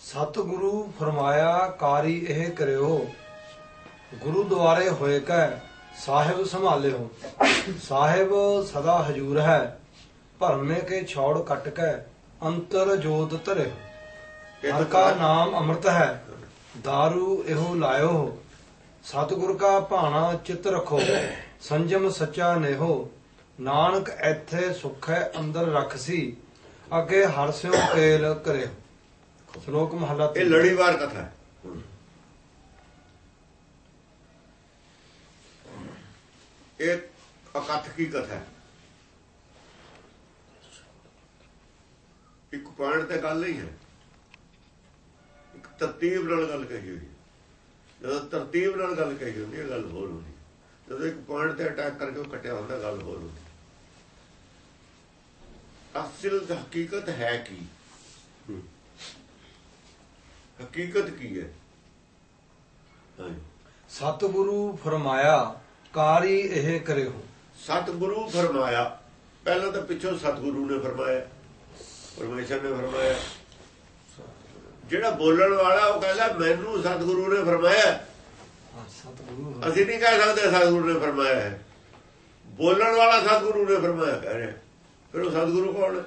ਸਤਿਗੁਰੂ ਫਰਮਾਇਆ ਕਾਰੀ ਇਹ ਕਰਿਓ ਗੁਰੂ ਦੁਆਰੇ ਹੋਏ ਕੈ ਸਾਹਿਬ ਸੰਭਾਲਿਓ। ਸਾਹਿਬ ਸਦਾ ਹਜੂਰ ਹੈ ਭਰਮੇ ਕੇ ਛੋੜ ਕੱਟ ਕੈ ਅੰਤਰ ਜੋਤ ਧਰੇ ਹਰ ਕਾ ਨਾਮ ਅੰਮ੍ਰਿਤ ਹੈ दारू ਇਹੋ ਲਾਇਓ। ਸਤਿਗੁਰ ਕਾ ਭਾਣਾ ਚਿਤ ਰਖੋ ਸੰਜਮ ਸੱਚਾ ਨੇਹੋ। ਨਾਨਕ ਐਥੇ ਸੁਖ ਹੈ ਅੰਦਰ ਰਖਸੀ ਅੱਗੇ ਹਰਸਿਓ ਕੇਲ ਕਰੇ ਸ਼ਲੋਕ ਮਹਲਾ ਇਹ ਲੜੀਵਾਰ ਕਥਾ ਹੈ। ਇਹ ਅਕਥ ਕੀ ਕਥਾ ਹੈ? ਇੱਕ ਪੁਆਇੰਟ ਤੇ ਗੱਲ ਨਹੀਂ ਹੈ। ਇੱਕ ਤਰਤੀਬ ਨਾਲ ਗੱਲ ਕਹੀ ਹੋਈ ਹੈ। ਜਦੋਂ ਤਰਤੀਬ ਨਾਲ ਗੱਲ ਕਹੀ ਹੁੰਦੀ ਹੈ ਗੱਲ ਹੋਰ ਹੁੰਦੀ। ਜਦੋਂ ਇੱਕ ਪੁਆਇੰਟ ਤੇ ਅਟੈਕ ਕਰਕੇ ਉਹ ਕੱਟਿਆ ਹੁੰਦਾ ਗੱਲ ਹੋਰ ਹੁੰਦੀ ਅਸਲ ਹਕੀਕਤ ਹੈ ਕੀ? ਹਕੀਕਤ ਕੀ ਹੈ? ਸਤਿਗੁਰੂ ਫਰਮਾਇਆ ਕਾਰੀ ਇਹ ਕਰਿਓ। ਸਤਿਗੁਰੂ ਫਰਮਾਇਆ ਪਹਿਲਾਂ ਤਾਂ ਪਿੱਛੋਂ ਸਤਿਗੁਰੂ ਨੇ ਫਰਮਾਇਆ ਪਰਮੇਸ਼ਰ ਨੇ ਫਰਮਾਇਆ। ਜਿਹੜਾ ਬੋਲਣ ਵਾਲਾ ਉਹ ਕਹਿੰਦਾ ਮੈਨੂੰ ਸਤਿਗੁਰੂ ਨੇ ਫਰਮਾਇਆ। ਹਾਂ, ਸਤਿਗੁਰੂ ਅਸੀਂ ਨਹੀਂ ਕਹਿ ਸਕਦੇ ਸਤਿਗੁਰੂ ਨੇ ਫਰਮਾਇਆ ਹੈ। ਬੋਲਣ ਵਾਲਾ ਸਤਿਗੁਰੂ ਨੇ ਫਰਮਾਇਆ ਕਹਿ ਰਿਹਾ। ਫਿਰ ਉਹ ਸਤਿਗੁਰੂ ਹੈ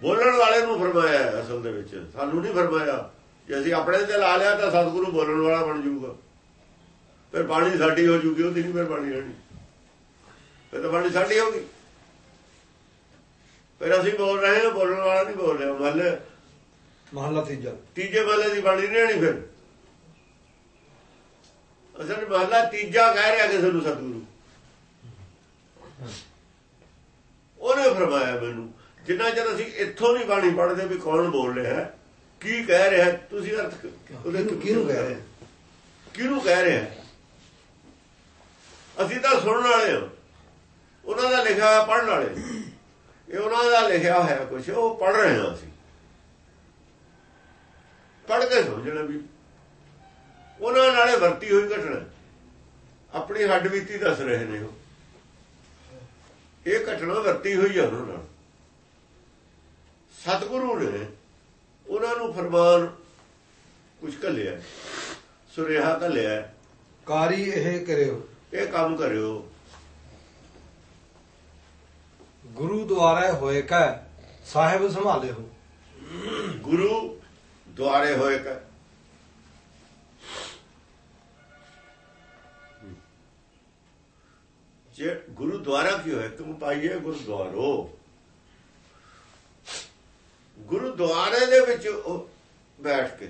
ਬੋਲਣ ਵਾਲੇ ਨੂੰ ਫਰਮਾਇਆ ਅਸਲ ਦੇ ਵਿੱਚ। ਸਾਨੂੰ ਨਹੀਂ ਫਰਮਾਇਆ। ਜੇ ਅਸੀਂ ਆਪਣੇ ਤੇ ਲਾ ਲਿਆ ਤਾਂ ਸਤਿਗੁਰੂ ਬੋਲਣ ਵਾਲਾ ਬਣ ਜਾਊਗਾ। ਫਿਰ ਬਾਣੀ ਸਾਡੀ ਹੋ ਜੂਗੀ ਉਹਦੀ ਨਹੀਂ ਫਿਰ ਬਾਣੀ ਰਹਿਣੀ। ਫਿਰ ਤਾਂ ਬਾਣੀ ਸਾਡੀ ਹੋ ਗਈ। ਫਿਰ ਅਸੀਂ ਬੋਲ ਰਹੇ ਹਾਂ ਬੋਲਣ ਵਾਲਾ ਨਹੀਂ ਬੋਲ ਰਿਹਾ। ਮਹੱਲੇ ਮਹਲਾ ਤੀਜਾ। ਤੀਜੇ ਮਹੱਲੇ ਦੀ ਬਾਣੀ ਨਹੀਂ ਰਹਿਣੀ ਫਿਰ। ਅਸਲ ਮਹੱਲਾ ਤੀਜਾ ਕਹਿ ਰਿਹਾ ਕਿਸੇ ਨੂੰ ਸਤਿਗੁਰੂ। ਉਹਨੇ ਫਰਮਾਇਆ ਮੈਨੂੰ ਜਿੰਨਾ ਚਿਰ ਅਸੀਂ ਇੱਥੋਂ ਨਹੀਂ ਬਾਣੀ ਪੜ੍ਹਦੇ ਵੀ ਕੌਣ ਬੋਲ ਰਿਹਾ ਹੈ ਕੀ ਕਹਿ ਰਿਹਾ ਤੁਸੀਂ ਅਰਥ ਉਹਦੇ ਕਿਹਨੂੰ- ਕਹਿ ਰਿਹਾ? ਕਿਹਨੂੰ ਕਹਿ ਰਿਹਾ? ਅਸੀਂ ਤਾਂ ਸੁਣਨ ਵਾਲੇ ਹਾਂ। ਉਹਨਾਂ ਦਾ ਲਿਖਿਆ ਹੋਇਆ ਪੜ੍ਹਨ ਵਾਲੇ। ਇਹ ਉਹਨਾਂ ਦਾ ਲਿਖਿਆ ਹੋਇਆ ਕੁਝ ਉਹ ਪੜ੍ਹ ਰਹੇ ਹਾਂ ਅਸੀਂ। ਪੜ੍ਹ ਕੇ ਸਮਝਣਾ ਵੀ ਉਹਨਾਂ ਨਾਲੇ ਵਰਤੀ ਹੋਈ ਘਟਨਾ। ਆਪਣੀ ਹੱਡ ਬੀਤੀ ਦੱਸ ਰਹੇ ਨੇ ਉਹ। ਇਹ ਘਟਨਾ ਵਰਤੀ ਹੋਈ ਹੈ ਉਹਨਾਂ ਨਾਲ। ਸਤਿਗੁਰੂ ਨੇ ਉਹਨਾਂ ਨੂੰ ਫਰਮਾਨ ਕੁਝ ਘੱਲਿਆ ਸੁਨੇਹਾ ਘੱਲਿਆ ਕਾਰੀ ਇਹ ਕਰਿਓ। ਇਹ ਕੰਮ ਕਰਿਓ। ਗੁਰੂ ਦੁਆਰੇ ਹੋਏ ਕੈ ਸਾਹਿਬ ਸੰਭਾਲਿਓ ਗੁਰੂ ਦੁਆਰੇ ਹੋਏ ਕ। ਜੇ ਗੁਰੂ ਦੁਆਰਾ ਕੀ ਹੋਇਆ ਤੁਮ ਪਾਈਏ ਗੁਰਦੁਆਰੋ। ਗੁਰਦੁਆਰੇ ਦੇ ਵਿੱਚ ਬੈਠ ਕੇ।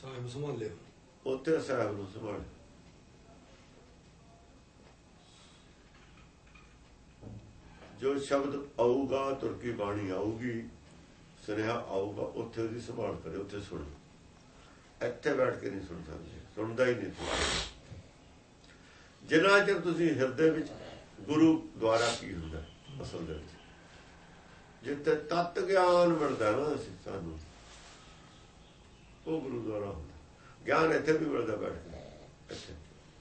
ਸਾਹਿਬ ਸੰਭਾਲਿਓ ਉੱਥੇ ਸਾਹਿਬ ਨੂੰ ਸੰਭਾਲ। ਜੋ ਸ਼ਬਦ ਆਊਗਾ ਤੁਰਕੀ ਬਾਣੀ ਆਊਗੀ ਸੁਨੇਹਾ ਆਊਗਾ ਉੱਥੇ ਉਹਦੀ ਸੰਭਾਲ ਕਰੇ ਉੱਥੇ ਸੁਣ। ਇੱਥੇ ਬੈਠ ਕੇ ਨਹੀਂ ਸੁਣ ਸਕਦੇ ਸੁਣਦਾ ਹੀ ਨਹੀਂ ਜਿੰਨਾ ਚਿਰ ਤੁਸੀਂ ਹਿਰਦੇ ਵਿੱਚ ਗੁਰੂ ਦੁਆਰਾ ਕੀ ਹੁੰਦਾ ਅਸਲ ਦੇ ਵਿੱਚ। ਜਿੱਥੇ ਤਤ ਗਿਆਨ ਮਿਲਦਾ ਨਾ ਸਾਨੂੰ, ਉਹ ਗੁਰੂ ਦੁਆਰਾ ਹੁੰਦਾ ਗਿਆਨ ਇੱਥੇ ਵੀ ਮਿਲਦਾ ਬੈਠ ਕੇ, ਇੱਥੇ।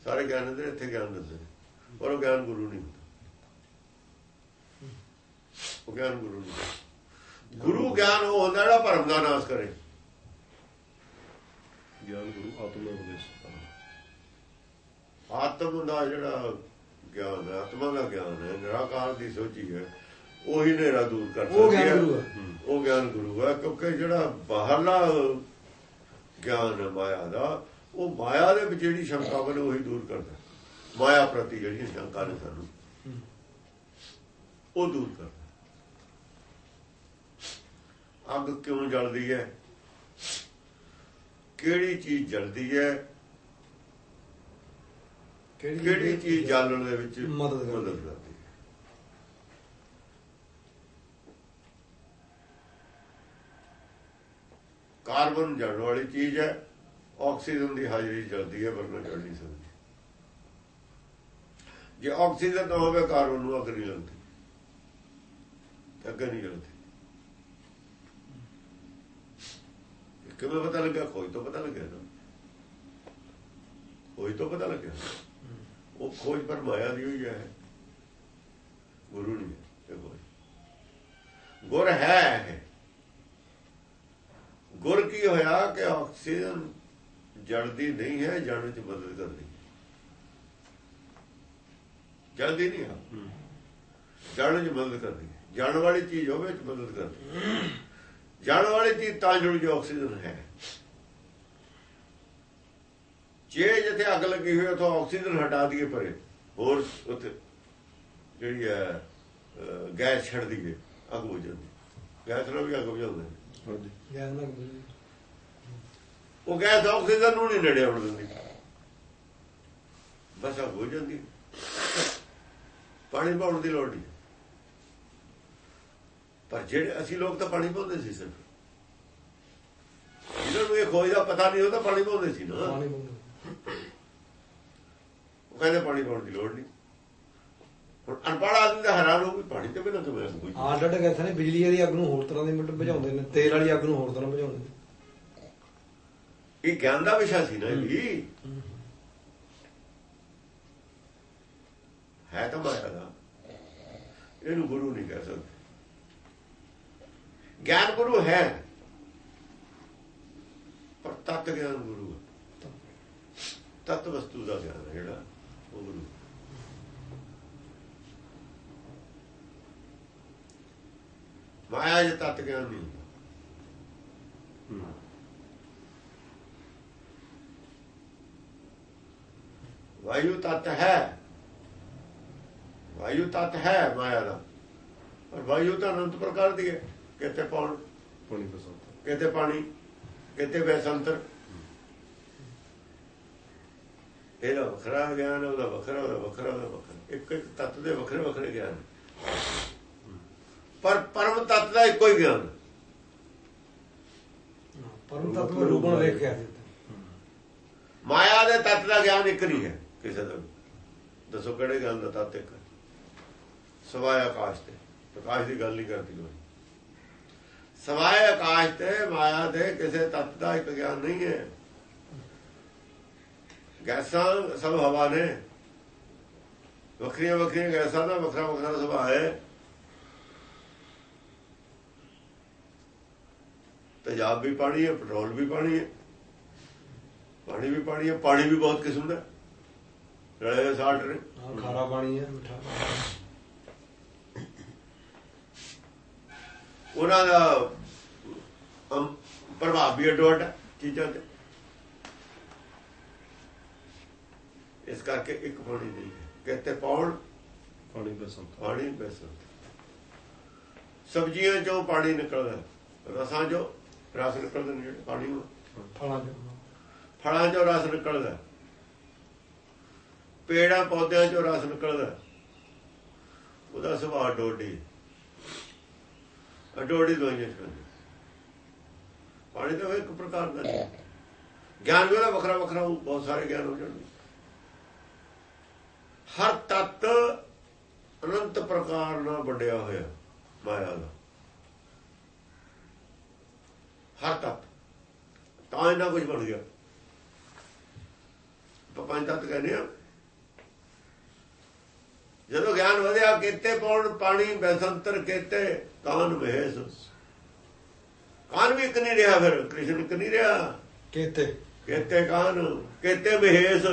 ਸਾਰੇ ਗਿਆਨ ਦੇ ਇੱਥੇ ਗਿਆਨ ਦਿੰਦੇ ਨੇ ਪਰ ਉਹ ਗਿਆਨ ਗੁਰੂ ਨਹੀਂ ਹੁੰਦਾ। ਉਹ ਗਿਆਨ ਗੁਰੂ ਨਹੀਂ ਹੁੰਦਾ। ਗੁਰੂ ਗਿਆਨ ਉਹ ਹੁੰਦਾ ਜਿਹੜਾ ਭਰਮ ਦਾ ਨਾਸ਼ ਕਰੇ। ਗਿਆਨ ਗੁਰੂ ਆਤਮਾ ਉਪਦੇਸ਼ ਆਤਮ ਦਾ ਜਿਹੜਾ ਗਿਆਨ ਹੈ ਆਤਮਾ ਦਾ ਗਿਆਨ ਹੈ ਨਿਰਾਕਾਰ ਦੀ ਸੋਚੀ ਹੈ ਉਹੀ ਨੇਰਾ ਦੂਰ ਕਰ ਉਹ ਸਕਦੀ। ਹੂੰ, ਉਹ ਗਿਆਨ ਗੁਰੂ ਹੈ ਕਿਉਂਕਿ ਜਿਹੜਾ ਬਾਹਰਲਾ ਗਿਆਨ ਹੈ ਮਾਇਆ ਦਾ ਉਹ ਮਾਇਆ ਦੇ ਵਿੱਚ ਜਿਹੜੀ ਸ਼ੰਕਾ ਬਣੇ ਉਹੀ ਦੂਰ ਕਰਦਾ ਮਾਇਆ ਪ੍ਰਤੀ ਜਿਹੜੀ ਸ਼ੰਕਾ ਨੇ ਸਾਨੂੰ ਉਹ ਦੂਰ ਕਰਦਾ ਅੱਗ ਕਿਉਂ ਜਲਦੀ ਹੈ? ਕਿਹੜੀ ਚੀਜ਼ ਜਲਦੀ ਹੈ? ਕਿਹੜੀ ਚੀਜ਼ ਜਾਣਨ ਦੇ ਵਿੱਚ ਮਦਦ ਕਰਦੀ ਕਾਰਬਨ ਜਲਣ ਵਾਲੀ ਚੀਜ਼ ਹੈ ਆਕਸੀਜਨ ਦੀ ਹਾਜ਼ਰੀ ਜਲਦੀ ਹੈ ਵਰਨਾ ਜਲ ਨਹੀਂ ਸਕਦੀ। ਜੇ ਆਕਸੀਜਨ ਨਾ ਹੋਵੇ ਕਾਰਬਨ ਨੂੰ ਅੱਗ ਨਹੀਂ ਲੱਗਦੀ। ਅੱਗ ਨਹੀਂ ਜਲਦੀ ਇਹ ਕਿਵੇਂ ਪਤਾ ਲੱਗਾ ਕੋਈ ਤਾਂ ਪਤਾ ਲੱਗਿਆ ਨਾ ਕੋਈ ਤਾਂ ਪਤਾ ਲੱਗਿਆ? ਉਹ ਖੋਜ ਪਰ ਮਾਇਆ ਦੀ ਹੋਈ ਹੈ। ਗੁਰੂ ਨਹੀਂ ਹੈ ਇਹ ਗੁਰ ਹੈ ਇਹ। ਕੀ ਹੋਇਆ ਕਿ ਆਕਸੀਜਨ ਜਲਦੀ ਨਹੀਂ ਹੈ ਜਣ ਚ ਮਦਦ ਕਰਦੀ ਜਲਦੀ ਨਹੀਂ ਹੈ। ਜਣ ਚ ਮਦਦ ਕਰਦੀ। ਜਣ ਵਾਲੀ ਚੀਜ਼ ਹੋਵੇ ਚ ਮਦਦ ਕਰਦੀ ਜਣ ਵਾਲੀ ਚੀਜ਼ ਤਾਂ ਜੁੜ ਜੋ ਆਕਸੀਜਨ ਹੈ। ਜੇ ਜਿੱਥੇ ਅੱਗ ਲੱਗੀ ਹੋਈ ਉਥੋਂ ਆਕਸੀਜਨ ਹਟਾ ਦਈਏ ਪਰੇ। ਹੋਰ ਉੱਥੇ ਜਿਹੜੀ ਹੈ ਗੈਸ ਛੱਡ ਦਈਏ ਅੱਗ ਬੁਝ ਜਾਂਦੀ। ਗੈਸ ਨਾਲ ਵੀ ਅੱਗ ਨੇ। ਹਾਂਜੀ। ਗਿਆਨ ਨਾਲ ਉਹ ਗੈਸ ਆਕਸੀਜਨ ਨੂੰ ਨਹੀਂ ਨੇੜੇ ਆਉਣ ਦਿੰਦੀ। ਬਸ ਅੱਗ ਹੋ ਜਾਂਦੀ। ਪਾਣੀ ਪਾਉਣ ਦੀ ਲੋੜ ਨਹੀਂ ਪਰ ਜਿਹੜੇ ਅਸੀਂ ਲੋਕ ਤਾਂ ਪਾਣੀ ਪਾਉਂਦੇ ਸੀ ਸਿਰਫ। ਜਿਹਨਾਂ ਨੂੰ ਇਹ ਖੋਜ ਦਾ ਪਤਾ ਨਹੀਂ ਉਹ ਤਾਂ ਪਾਣੀ ਪਾਉਂਦੇ ਸੀ ਨਾ। ਪਾਣੀ ਮੰਗੋ ਉਹ ਕਹਿੰਦੇ ਪਾਣੀ ਪਾਉਣ ਦੀ ਲੋੜ ਨਹੀਂ। ਹੁਣ ਅਨਪੜ੍ਹ ਆਦਮੀ ਦਾ ਹੈਰਾਨ ਹੋ ਵੀ ਪਾਣੀ ਤੇ ਬਿਨਾਂ ਕਿਵੇਂ ਬੁਝੀ ਆਹ ਡੱਡ ਕਹਿੰਦੇ ਨੇ ਬਿਜਲੀ ਵਾਲੀ ਅੱਗ ਨੂੰ ਹੋਰ ਤਰ੍ਹਾਂ ਦੀ ਮਿੰਟ ਬੁਝਾਉਂਦੇ ਨੇ ਤੇਲ ਵਾਲੀ ਅੱਗ ਨੂੰ ਹੋਰ ਤਰ੍ਹਾਂ ਬੁਝਾਉਂਦੇ ਨੇ। ਇਹ ਗਿਆਨ ਦਾ ਵਿਸ਼ਾ ਸੀ ਨਾ ਵੀ। ਹੈ ਤਾਂ ਮਾਇਆ ਦਾ। ਇਹਨੂੰ ਗੁਰੂ ਨਹੀਂ ਕਹਿ ਸਕਦੇ। ਗਿਆਨ ਗੁਰੂ ਹੈ ਪਰ ਤਤ ਗਿਆਨ ਗੁਰੂ ਹੈ। ਤਤ ਵਸਤੂ ਦਾ ਗਿਆਨ ਹੈ ਜਿਹੜਾ ਉਹ ਗੁਰੂ ਮਾਇਆ ਜੇ ਤਤ ਗਿਆਨ ਨਹੀਂ ਹੁੰਦਾ ਵਾਯੂ ਤਤ ਹੈ ਵਾਯੂ ਤਤ ਹੈ ਮਾਇਆ ਦਾ ਪਰ ਵਾਯੂ ਤਾਂ ਅਨੰਤ ਪ੍ਰਕਾਰ ਦੀ ਹੈ ਕਿਤੇ ਪੌਣ ਕਿਤੇ ਪਾਣੀ ਕਿਤੇ ਵੈਸੰਤਰ ਇਹਦਾ ਵੱਖਰਾ ਗਿਆਨ ਉਹਦਾ ਵੱਖਰਾ ਉਹਦਾ ਵੱਖਰਾ ਉਹਦਾ ਵੱਖਰਾ। ਇੱਕ ਇੱਕ ਤੱਤ ਦੇ ਵੱਖਰੇ ਵੱਖਰੇ ਗਿਆਨ ਪਰ ਪਰਮ ਤੱਤ ਦਾ ਇੱਕੋ ਹੀ ਗਿਆਨ ਪਰਮ ਤੱਤ ਨੂੰ ਰੂਪਣ ਵੇਖ ਕੇ ਆ ਦਿੱਤਾ ਮਾਇਆ ਦੇ ਤੱਤ ਦਾ ਗਿਆਨ ਇੱਕ ਨਹੀਂ ਹੈ ਕਿਸੇ ਦਾ। ਦੱਸੋ ਕਿਹੜੇ ਗਿਆਨ ਦਾ ਤੱਤ ਇੱਕ? ਸਵਾਇ ਆਕਾਸ਼ ਤੇ। ਪ੍ਰਕਾਸ਼ ਦੀ ਗੱਲ ਨਹੀਂ ਕਰਦੀ ਕੋਈ। ਸਵਾਇ ਆਕਾਸ਼ ਤੇ ਮਾਇਆ ਦੇ ਕਿਸੇ ਤੱਤ ਦਾ ਇੱਕ ਗਿਆਨ ਨਹੀਂ ਹੈ। ਗੈਸਾਂ ਸਭ ਹਵਾ ਨੇ। ਵੱਖਰੀਆਂ ਵੱਖਰੀਆਂ ਗੈਸਾਂ ਦਾ ਵੱਖਰਾ ਵੱਖਰਾ ਸੁਭਾਅ ਹੈ। ਤੇਜ਼ਾਬ ਵੀ ਪਾਣੀ ਹੈ ਪੈਟਰੋਲ ਵੀ ਪਾਣੀ ਹੈ। ਪਾਣੀ ਵੀ ਪਾਣੀ ਹੈ ਪਾਣੀ ਵੀ ਬਹੁਤ ਕਿਸਮ ਦਾ। ਰਲੇ ਹੋਏ ਸਾਲਟ ਨੇ। ਖਾਰਾ ਪਾਣੀ ਹੈ ਮਿੱਠਾ ਉਹਨਾਂ ਦਾ ਪ੍ਰਭਾਵ ਵੀ ਅੱਡੋ ਅੱਡ ਹੈ ਚੀਜ਼ਾਂ ਤੇ। ਇਸ ਕਰਕੇ ਇੱਕ ਪਾਣੀ ਨਹੀਂ ਕਿਤੇ ਪੌਣ ਪਾਣੀ ਪਸੰਦ ਪਾਣੀ ਬੈਸਣ ਸਬਜ਼ੀਆਂ ਚੋਂ ਪਾਣੀ ਨਿਕਲਦਾ। ਰਸਾਂ ਚੋਂ ਰਸ ਨਿਕਲਦੇ ਜਿਹੜੇ ਪਾਣੀ ਨੂੰ। ਫਲਾਂ ਚ। ਫਲਾਂ ਚੋਂ ਰਸ ਨਿਕਲਦਾ। ਪੇੜਾਂ ਪੌਦਿਆਂ ਚੋਂ ਰਸ ਨਿਕਲਦਾ। ਉਹਦਾ ਸੁਭਾਅ ਡੋਡੀ। ਅਡੋਡੀ ਦੋਈਆਂ ਚੋਂ ਪਾਣੀ ਤਾਂ ਇੱਕ ਪ੍ਰਕਾਰ ਦਾ ਨਹੀਂ। ਗਿਆਨ ਵੀ ਉਹਦਾ ਵੱਖਰਾ ਵੱਖਰਾ ਬਹੁਤ ਸਾਰੇ ਗਿਆਨ ਹੋ ਜਾਣਗੇ। ਹਰ ਤੱਤ ਅਨੰਤ ਪ੍ਰਕਾਰ ਨਾਲ ਵੰਡਿਆ ਹੋਇਆ ਮਾਇਆ ਦਾ। ਹਰ ਤੱਤ। ਤਾਂ ਇਹਨਾਂ ਕੁਝ ਬਣ ਗਿਆ। ਪੰਜ ਤੱਤ ਕਹਿੰਦੇ ਆ ਜਦੋਂ ਗਿਆਨ ਵਧਿਆ ਕਿਤੇ ਪੌਣ ਪਾਣੀ ਬੈਸੰਤਰ ਕਿਤੇ ਕਾਨ ਮਹੇਸ਼। ਕਾਨ ਵੀ ਇੱਕ ਨਹੀਂ ਰਿਹਾ ਫਿਰ ਕ੍ਰਿਸ਼ਨ ਇੱਕ ਨਹੀਂ ਰਿਹਾ। ਕੇਤੇ। ਕਿਤੇ ਕਾਨ ਕਿਤੇ ਮਹੇਸ਼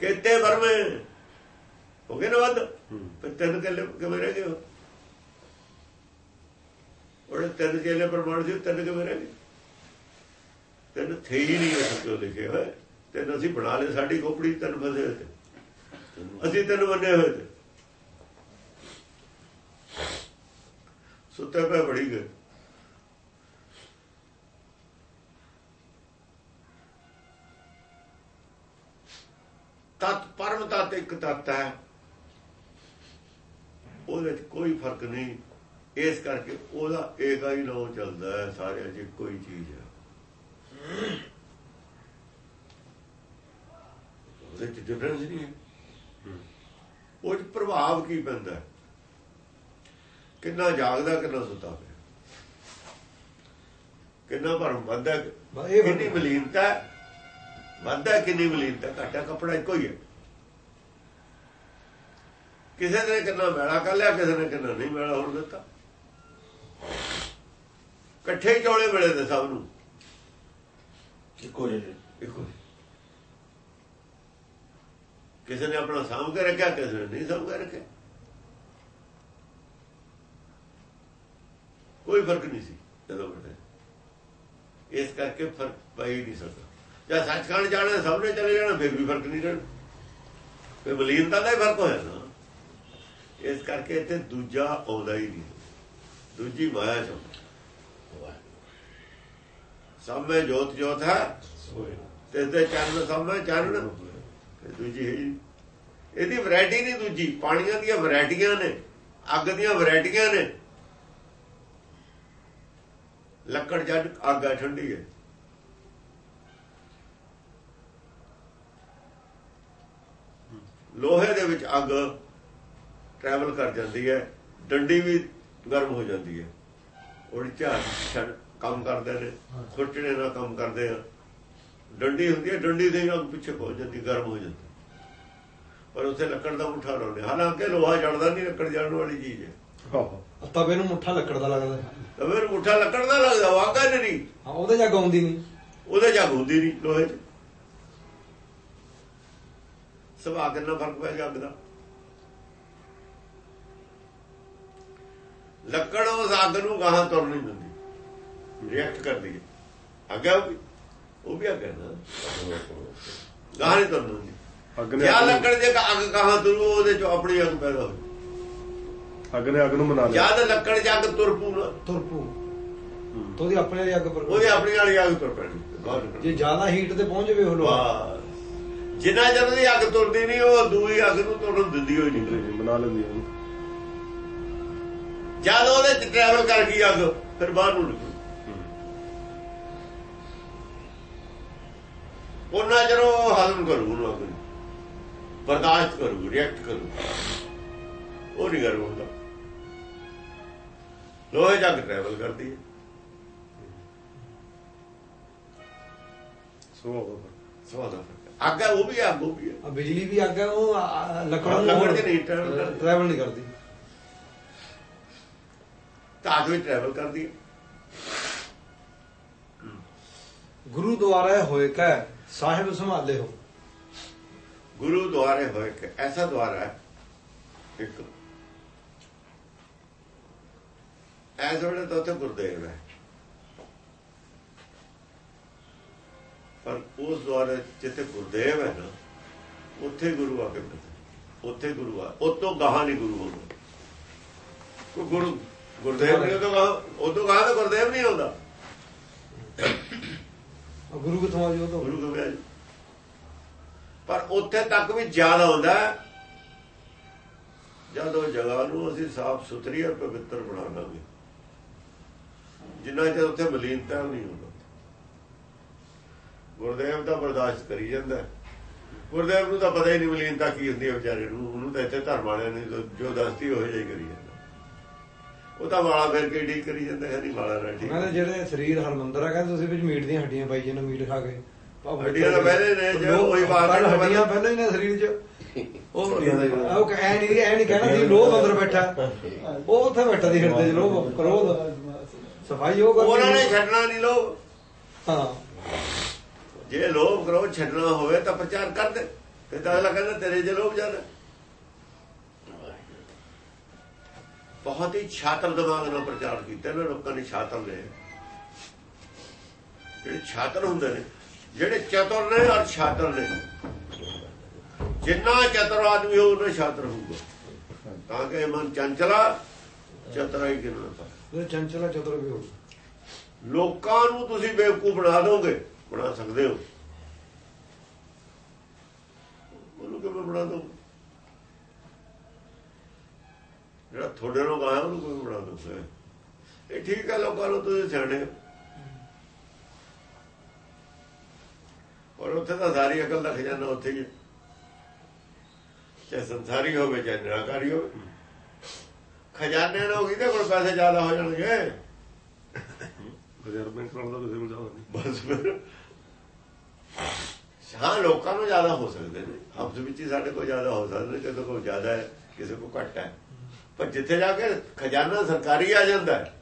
ਕਿਤੇ ਵਰਮੇ। ਹੋ ਗਏ ਨਾ ਵੱਧ? ਫਿਰ ਤਿੰਨ ਕਿੱਲੇ ਕਿਵੇਂ ਰਹਿ ਗਏ ਉਹ? ਉਹਦੇ ਤਿੰਨ ਕਿੱਲੇ ਪ੍ਰਮਾਣ ਸੀ ਤਿੰਨ ਕਿਵੇਂ ਰਹਿ ਗਏ? ਤਿੰਨ ਥੇ ਹੀ ਨਹੀਂ ਉਸ ਤੋਂ ਲਿਖੇ ਹੋਏ? ਤਿੰਨ ਅਸੀਂ ਬਣਾ ਲਏ ਸਾਡੀ ਖੋਪੜੀ ਤਿੰਨ ਫਸੇ ਹੋਏ ਤੇ। ਅਸੀਂ ਤਿੰਨ ਬੰਨੇ ਹੋਏ ਤੇ। ਸੁੱਤੇ ਪਏ ਬੜੀ ਗਏ। ਤਤ ਪਰਮ ਤਤ ਇੱਕ ਤਤ ਹੈ। ਉਹਦੇ ਵਿੱਚ ਕੋਈ ਫ਼ਰਕ ਨਹੀਂ। ਇਸ ਕਰਕੇ ਉਹਦਾ ਏਕਾ ਹੀ ਨਾਮ ਚੱਲਦਾ ਹੈ ਸਾਰਿਆਂ 'ਚ ਕੋਈ ਚੀਜ਼ ਹੈ। ਉਹਦੇ 'ਚ ਡਿਫਰੈਂਸ ਨਹੀਂ ਹੈ। ਉਹ 'ਚ ਪ੍ਰਭਾਵ ਕੀ ਪੈਂਦਾ? ਕਿੰਨਾ ਜਾਗਦਾ ਕਿੰਨਾ ਸੁੱਤਾ ਪਿਆ। ਕਿੰਨਾ ਭਰਮ ਵੱਧਦਾ ਇਹ ਕਿੰਨੀ ਮਲੀਨਤਾ ਹੈ? ਵੱਧਦਾ ਕਿੰਨੀ ਮਲੀਨਤਾ ਘਾਟਾ ਕੱਪੜਾ ਇੱਕੋ ਹੀ ਹੈ। ਕਿਸੇ ਨੇ ਕਿੰਨਾ ਮੈਲਾ ਕਰ ਲਿਆ ਕਿਸੇ ਨੇ ਕਿੰਨਾ ਨਹੀਂ ਮੈਲਾ ਹੋਣ ਦਿੱਤਾ। ਇਕੱਠੇ ਚੌਲੇ ਮਿਲੇ ਨੇ ਸਭ ਨੂੰ। ਇੱਕੋ ਜਿਹੇ ਇੱਕੋ। ਕਿਸੇ ਨੇ ਆਪਣਾ ਸਾਂਭ ਕੇ ਰੱਖਿਆ ਕਿਸੇ ਨੇ ਨਹੀਂ ਸਾਂਭ ਕੇ ਰੱਖਿਆ। ਕੋਈ ਫ਼ਰਕ ਨਹੀਂ ਸੀ ਜਦੋਂ ਬੜੇ ਇਸ ਕਰਕੇ ਫ਼ਰਕ ਪੈ ਹੀ ਨਹੀਂ ਸਕਦਾ। ਜਾਂ ਸੱਚਖੰਡ ਜਾਣਾ ਸਭ ਨੇ ਚਲੇ ਜਾਣਾ ਫਿਰ ਵੀ ਫ਼ਰਕ ਨਹੀਂ ਰਹਿਣਾ। ਫਿਰ ਬਲੀਨਤਾ ਦਾ ਹੀ ਫ਼ਰਕ ਹੋਇਆ ਨਾ। ਇਸ ਕਰਕੇ ਇੱਥੇ ਦੂਜਾ ਆਉਂਦਾ ਹੀ ਨਹੀਂ। ਦੂਜੀ ਮਾਇਆ ਚੋਂ ਸਭ ਵਿੱਚ ਜੋਤ ਜੋਤ ਹੈ। ਤੇ ਤੇ ਚਰਨ ਸਭ ਵਿੱਚ ਚੰਨ ਦੂਜੀ ਇਹਦੀ ਵੈਰਾਈਟੀ ਨਹੀਂ ਦੂਜੀ। ਪਾਣੀਆਂ ਦੀਆਂ ਵੈਰਾਈਟੀਆਂ ਨੇ। ਅੱਗ ਦੀਆਂ ਵੈਰਾਈਟੀਆਂ ਨੇ। ਲੱਕੜ ਜਦ ਅੱਗ ਆ ਠੰਡੀ ਹੈ। ਲੋਹੇ ਦੇ ਵਿੱਚ ਅੱਗ ਟਰੈਵਲ ਕਰ ਜਾਂਦੀ ਹੈ ਡੰਡੀ ਵੀ ਗਰਮ ਹੋ ਜਾਂਦੀ ਹੈ। ਉਹ ਝਾੜ ਕੰਮ ਕਰਦੇ ਨੇ ਖੁਰਚਣੇ ਨਾਲ ਕੰਮ ਕਰਦੇ ਆ। ਡੰਡੀ ਹੁੰਦੀ ਹੈ ਡੰਡੀ ਦੇ ਅੱਗ ਪਿੱਛੇ ਪਹੁੰਚ ਜਾਂਦੀ ਗਰਮ ਹੋ ਜਾਂਦੀ। ਪਰ ਉੱਥੇ ਲੱਕੜ ਦਾ ਮੁੱਠਾ ਲਾਉਂਦੇ ਹਾਲਾਂਕਿ ਲੋਹਾ ਜਲਦਾ ਨਹੀਂ ਲੱਕੜ ਜਲਣ ਵਾਲੀ ਚੀਜ਼ ਹੈ। ਆਹੋ। ਤਵੇ ਨੂੰ ਮੁੱਠਾ ਲੱਕੜ ਦਾ ਲੱਗਦਾ। ਤਾਂ ਫਿਰ ਮੁੱਠਾ ਲੱਕੜ ਦਾ ਲੱਗਦਾ ਵਾਗਾ ਨਹੀਂ। ਹਾਂ ਉਹਦੇ ਜੱਗ ਆਉਂਦੀ ਨਹੀਂ। ਉਹਦੇ ਜੱਗ ਹੁੰਦੀ ਨਹੀਂ ਲੋਹੇ 'ਚ। ਸੁਭਾਅ ਕਿੰਨਾ ਫ਼ਰਕ ਪੈ ਜੱਗ ਲੱਕੜ ਉਸ ਅੱਗ ਨੂੰ ਗਾਹਾਂ ਤੁਰ ਨਹੀਂ ਦਿੰਦੀ। ਰਿਐਕਟ ਕਰਦੀ ਹੈ। ਅੱਗੇ ਉਹ ਵੀ ਉਹ ਵੀ ਅੱਗੇ ਨਾ। ਗਾਹਾਂ ਨਹੀਂ ਤੁਰਨ ਦਿੰਦੀ। ਅੱਗ ਨੇ ਲੱਕੜ ਜੇ ਅੱਗ ਗਾਹਾਂ ਤੁਰੂ ਉਹਦੇ ਚੋਂ ਆਪਣੀ ਅੱਗ ਪੈਦਾ ਹੋਈ ਅੱਗ ਨੇ ਅੱਗ ਨੂੰ ਮਨਾ ਲਿਆ। ਜਦ ਲੱਕੜ ਜੱਗ ਤੁਰ ਪੂ ਨਾ। ਤੁਰਪੂ। ਤੋਂ ਉਹਦੀ ਆਪਣੇ ਵਾਲੀ ਅੱਗ ਪਰ ਉਹਦੇ ਆਪਣੀ ਵਾਲੀ ਅੱਗ ਤੁਰ ਪੈਣੀ। ਜੇ ਜ਼ਿਆਦਾ ਹੀਟ ਤੇ ਪਹੁੰਚ ਜਾਵੇ ਉਹ ਬਸ। ਜਿੰਨਾ ਚਿਰ ਦੀ ਅੱਗ ਤੁਰਦੀ ਨਹੀਂ ਉਹ ਦੂਈ ਅੱਗ ਨੂੰ ਤੁਰਨ ਦਿੰਦੀ ਹੋਈ ਨਹੀਂ। ਮਨਾ ਲੈਂਦੀ ਹੈ। ਜਦ ਉਹਦੇ ਚ ਟਰੈਵਲ ਕਰ ਗਈ ਅੱਗ ਫਿਰ ਬਾਹਰ ਨੂੰ ਨਿਕਲ। ਉਹਨਾਂ ਚਿਰ ਉਹ ਹਜ਼ਮ ਕਰੂ ਉਹਨੂੰ ਅੱਗ ਨੂੰ। ਬਰਦਾਸ਼ਤ ਕਰੂ ਰਿਐਕਟ ਕਰੂ। ਉਹ ਨਹੀਂ ਗਰਮ ਹੁੰਦਾ। ਲੋਹੇ ਜੱਗ ਟਰੈਵਲ ਕਰਦੀ ਹੈ। ਸੋ ਅੱਗ ਹੈ ਉਹ ਵੀ ਅੱਗ ਉਹ ਵੀ ਹੈ। ਆ ਬਿਜਲੀ ਵੀ ਅੱਗ ਹੈ ਉਹ ਆ- ਆ ਲੱਕੜ ਨੂੰ ਲੱਕੜ ਨਹੀਂ ਕਰਦੀ। ਧਾਤ ਵਿੱਚ ਟਰੈਵਲ ਕਰਦੀ ਹੈ। ਗੁਰੂ ਦੁਆਰਾ ਹੋਏ ਕੈ ਸਾਹਿਬ ਸੰਭਾਲੇ ਹੋ। ਗੁਰੂ ਦੁਆਰੇ ਹੋਏ ਕਿ ਐਸਾ ਦੁਆਰਾ ਹੈ। ਇੱਕ। ਐਸ ਵੇਲੇ ਤਾਂ ਉੱਥੇ ਗੁਰਦੇਵ ਹੈ। ਪਰ ਉਸ ਦੁਆਰੇ ਜਿੱਥੇ ਗੁਰਦੇਵ ਹੈ ਨਾ ਉੱਥੇ ਗੁਰੂ ਆ ਕੇ ਉੱਥੇ ਗੁਰੂ ਆ ਉਤੋਂ ਗਾਹਾਂ ਨਹੀਂ ਗੁਰੂ ਹੁੰਦਾ ਕੋਈ ਗੁਰੂ ਗੁਰਦੇਵ ਨਹੀਂ ਉਦੋਂ ਗਾਹਾਂ ਉਦੋਂ ਗਾਹਾਂ ਤਾਂ ਗੁਰਦੇਵ ਨਹੀਂ ਹੁੰਦਾ ਆ ਗੁਰੂ ਕਿਥੋਂ ਆ ਜੀ ਉਹ ਤੋਂ ਗੁਰੂ ਕਬਿਆ ਜੀ? ਪਰ ਉੱਥੇ ਤੱਕ ਵੀ ਜ਼ਿਆਦਾ ਹੁੰਦਾ ਹੈ। ਜਦ ਉਹ ਜਗ੍ਹਾ ਨੂੰ ਅਸੀਂ ਸਾਫ਼ ਸੁਥਰੀ ਔਰ ਪਵਿੱਤਰ ਬਣਾ ਲਾਂਗੇ ਜਿੰਨਾ ਚਿਰ ਉੱਥੇ ਮਲੀਨਤਾ ਨਹੀਂ ਹੁੰਦਾ। ਗੁਰਦੇਵ ਦਾ ਬਰਦਾਸ਼ਤ ਕਰੀ ਜਾਂਦਾ। ਗੁਰਦੇਵ ਨੂੰ ਤਾਂ ਪਤਾ ਹੀ ਨਹੀਂ ਮਲੀਨਤਾ ਕੀ ਹੁੰਦੀ ਹੈ ਵਿਚਾਰੇ ਨੂੰ। ਉਹਨੂੰ ਤਾਂ ਇੱਥੇ ਧਰਮ ਵਾਲਿਆਂ ਨੇ ਜੋ- ਦੱਸਤੀ ਉਹ ਜਿਹਾ ਹੀ ਕਰੀ ਉਹ ਤਾਂ ਵਾਲਾ ਫਿਰ ਕੇ ਢੀਕ ਕਰੀ ਜਾਂਦਾ ਹੈ ਨਹੀਂ ਵਾਲਾ ਠੀਕ। ਕਹਿੰਦੇ ਜਿਹੜੇ ਸਰੀਰ ਹਰਮੰਦਰ ਆ ਕਹਿੰਦੇ ਤੁਸੀਂ ਵਿੱਚ ਮੀਟ ਦੀਆਂ ਹੱਡੀਆਂ ਪਾਈ ਜਾਂਦੇ ਮੀਟ ਖਾ ਕੇ। ਹੱਡੀਆਂ ਤਾਂ ਪਹਿਲੇ ਨੇ, ਜੇ ਲੋਹ- ਉਹੀ ਹੈ, ਹੱਡੀਆਂ ਪਹਿਲਾਂ ਹੀ ਨੇ ਸਰੀਰ 'ਚ। ਉਹ ਹੱਡੀਆਂ ਦਾ ਹੀ ਬਣਾ। ਉਹ ਐ ਨਹੀਂ ਐ ਨਹੀਂ ਕਹਿਣਾ ਸੀ ਲੋਭ ਅੰਦਰ ਬੈਠਾ। ਉਹ ਉੱਥੇ ਬੈਠਾ ਦੀ ਹਿਰਦੇ 'ਚ ਲੋਭ ਕਰੋਧ ਸਫ਼ਾਈ ਉਹ ਕਰਦੀ ਉਹਨਾਂ ਨੇ ਛੱਡਣਾ ਨਹੀਂ ਲੋਭ ਹਾਂ। ਜੇ ਲੋਭ ਕਰੋ ਛੱਡਣਾ ਹੋਵੇ ਤਾਂ ਪ੍ਰਚਾਰ ਕਰ ਦੇ। ਫਿਰ ਤਾਂ ਅਗਲਾ ਕਹਿੰਦਾ ਤੇਰੇ ਜੇ ਲੋਭ ਜ਼ਿਆਦਾ ਬਹੁਤ ਹੀ ਛਾਤਰ ਦਿਮਾਗ ਨਾਲ ਪ੍ਰਚਾਰ ਕੀਤਾ ਇਹਨਾਂ ਲੋਕਾਂ ਨੇ ਛਾਤਰ ਨੇ। ਜਿਹੜੇ ਛਾਤਰ ਹੁੰਦੇ ਨੇ ਜਿਹੜੇ ਚਤੁਰ ਨੇ ਔਰ ਛਾਤਰ ਨੇ। ਜਿੰਨਾ ਚਤੁਰ ਆਦਮੀ ਹੋ ਉਹਨਾਂ ਛਾਤਰ ਹੋਊਗਾ। ਤਾਂ ਕਿ ਮਨ ਚੰਚਲਾ ਚਤਰਾਈ ਕਿਨਾਂ ਤਾਂ ਉਹ ਚੰਚਲਾ ਚਤੁਰ ਵੀ ਹੋ ਲੋਕਾਂ ਨੂੰ ਤੁਸੀਂ ਬੇਵਕੂਫ ਬਣਾ ਦੋਗੇ ਬਣਾ ਸਕਦੇ ਹੋ। ਉਹਨੂੰ ਕਿਵੇਂ ਬਣਾ ਦੋ ਜਿਹੜਾ ਤੁਹਾਡੇ ਨੂੰ ਆਇਆ ਉਹਨੂੰ ਕੋਈ ਬਣਾ ਦੋ ਇਹ ਠੀਕ ਹੈ ਲੋਕਾਂ ਨੂੰ ਤੁਸੀਂ ਹੋ। ਔਰ ਉੱਥੇ ਤਾਂ ਸਾਰੀ ਅਕਲ ਦਾ ਖਜ਼ਾਨਾ ਉੱਥੇ ਹੀ ਹੈ। ਚਾਹੇ ਸੰਸਾਰੀ ਹੋਵੇ ਚਾਹੇ ਨਿਰਾਕਾਰੀ ਹੋਵੇ। ਖਜ਼ਾਨੇ ਨਾਲ ਕਿਹਦੇ ਕੋਲ ਪੈਸੇ ਜ਼ਿਆਦਾ ਹੋ ਜਾਣਗੇ। ਰਿਜ਼ਰਵ ਬੈਂਕ ਨਾਲ ਤਾਂ ਕਿਸੇ ਨੂੰ ਜ਼ਿਆਦਾ ਨਹੀਂ। ਬਸ ਫਿਰ। ਹਾਂ ਲੋਕਾਂ ਨੂੰ ਜ਼ਿਆਦਾ ਹੋ ਸਕਦੇ ਨੇ। ਆਪਸ ਵਿੱਚ ਹੀ ਸਾਡੇ ਕੋਲ ਜ਼ਿਆਦਾ ਹੋ ਸਕਦੇ ਨੇ ਕਿਸੇ ਕੋਲ ਜ਼ਿਆਦਾ ਹੈ ਕਿਸੇ ਕੋਲ ਘੱਟ ਹੈ। ਪਰ ਜਿੱਥੇ ਜਾ ਕੇ ਖਜ਼ਾਨਾ ਸਰਕਾਰੀ ਆ ਜਾਂਦਾ ਹੈ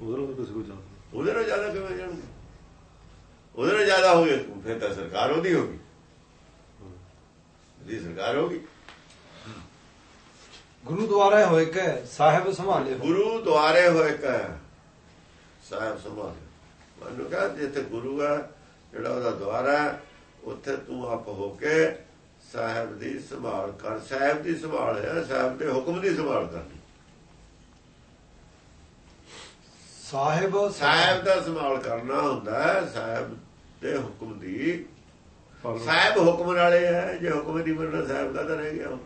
ਉਧਰੋਂ ਤਾਂ ਕਿਸੇ ਕੋਲ ਉਹਦੇ ਨਾਲ ਜ਼ਿਆਦਾ ਕਿਵੇਂ ਜਾਣਗੇ? ਉਹਦੇ ਨਾਲ ਜ਼ਿਆਦਾ ਹੋ ਗਿਆ ਫਿਰ ਤਾਂ ਸਰਕਾਰ ਉਹਦੀ ਹੋ ਗਈ। ਦੀ ਸਰਕਾਰ ਹੋ ਗਈ। ਗੁਰੂ ਦੁਆਰੇ ਹੋਏ ਕੈ ਸਾਹਿਬ ਸੰਭਾਲੇ ਗੁਰੂ ਦੁਆਰੇ ਹੋਏ ਕਾ ਸਾਹਿਬ ਸੰਭਾਲ। ਮੈਨੂੰ ਕਹਾ ਜਿੱਥੇ ਗੁਰੂ ਹੈ ਜਿਹੜਾ ਉਹਦਾ ਦੁਆਰਾ ਉੱਥੇ ਤੂੰ ਆਪ ਹੋ ਕੇ ਸਾਹਿਬ ਦੀ ਸੰਭਾਲ ਕਰ ਸਾਹਿਬ ਦੀ ਸੰਭਾਲ ਹੈ ਸਾਹਿਬ ਦੇ ਹੁਕਮ ਦੀ ਸੰਭਾਲ ਕਰਨੀ ਸਾਹਿਬ ਸਾਹਿਬ ਦਾ ਸੰਭਾਲ ਕਰਨਾ ਹੁੰਦਾ ਹੈ ਸਾਹਿਬ ਦੇ ਹੁਕਮ ਦੀ। ਸਾਹਿਬ ਹੁਕਮ ਵਾਲੇ ਹੈ ਜੇ ਹੁਕਮ ਨਹੀਂ ਮੰਨਣਾ ਸਾਹਿਬ ਦਾ ਤਾਂ ਰਹਿ ਗਿਆ ਉਹ।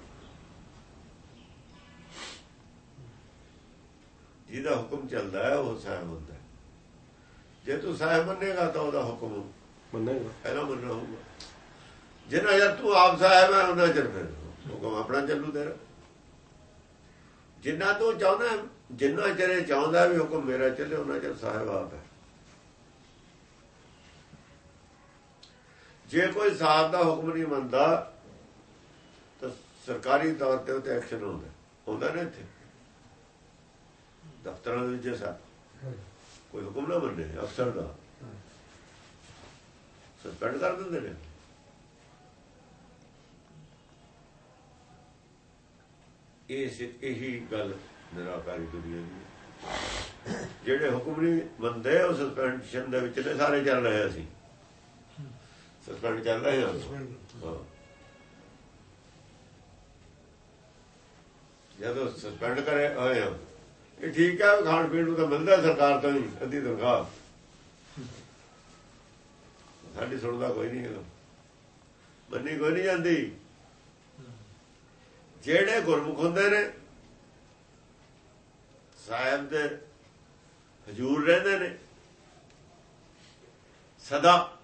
ਜਿਹਦਾ ਹੁਕਮ ਚੱਲਦਾ ਹੈ ਉਹ ਸਾਹਿਬ ਹੁੰਦਾ। ਜੇ ਤੂੰ ਸਾਹਿਬ ਮੰਨੇਗਾ ਤਾਂ ਉਹਦਾ ਹੁਕਮ ਮੰਨੇਗਾ ਪਹਿਲਾਂ ਮੰਨਣਾ ਹੋਊਗਾ ਜਿੰਨਾ ਚਿਰ ਤੂੰ ਆਪ ਸਾਹਿਬ ਹੈ ਉਹਨਾਂ ਚਿਰ ਫਿਰ ਹੁਕਮ ਆਪਣਾ ਚੱਲੂ ਤੇਰਾ। ਜਿੰਨਾ ਤੂੰ ਚਾਹੁੰਦਾ ਜਿੰਨਾ ਚਿਰ ਚਾਹੁੰਦਾ ਵੀ ਹੁਕਮ ਮੇਰਾ ਚੱਲੇ ਉਹਨਾਂ ਚਿਰ ਸਾਹਿਬ ਆਪ ਹੈ। ਜੇ ਕੋਈ ਸਾਹਿਬ ਦਾ ਹੁਕਮ ਨਹੀਂ ਮੰਨਦਾ ਤਾਂ ਸਰਕਾਰੀ ਤੌਰ ਤੇ ਉੱਤੇ ਐਕਸ਼ਨ ਹੁੰਦਾ। ਹੁੰਦਾ ਨਾ ਇੱਥੇ। ਦਫ਼ਤਰਾਂ ਦੇ ਵਿੱਚ ਜੈਸਾ ਕੋਈ ਹੁਕਮ ਨਾ ਮੰਨੇ ਅਫਸਰ ਦਾ। ਸਸਪੈਂਡ ਕਰ ਦਿੰਦੇ ਨੇ। ਇਹ ਸਿ- ਇਹੀ ਗੱਲ ਨਿਰਾਕਾਰੀ ਦੁਨੀਆ ਦੀ। ਜਿਹੜੇ ਹੁਕਮ ਨਹੀਂ ਮੰਨਦੇ ਉਹ ਸਸਪੈਂਸ਼ਨ ਦੇ ਵਿੱਚ ਨੇ ਸਾਰੇ ਚੱਲ ਰਹੇ ਅਸੀਂ। ਸਸਪੈਂਡ ਚੱਲ ਰਹੇ ਹਾਂ। ਜਦੋਂ ਸਸਪੈਂਡ ਕਰੇ ਹੋਏ ਆ। ਇਹ ਠੀਕ ਹੈ ਖਾਣ ਪੀਣ ਨੂੰ ਤਾਂ ਮਿਲਦਾ ਸਰਕਾਰ ਤੋਂ ਹੀ ਅੱਧੀ ਤਨਖਾਹ। ਸਾਡੀ ਸੁਣਦਾ ਕੋਈ ਨਹੀਂ ਹੈਗਾ। ਮੰਨੀ ਕੋਈ ਨਹੀਂ ਜਾਂਦੀ। ਜਿਹੜੇ ਗੁਰਮੁਖ ਹੁੰਦੇ ਨੇ ਸਾਹਿਬ ਦੇ ਹਜੂਰ ਰਹਿੰਦੇ ਨੇ। ਸਦਾ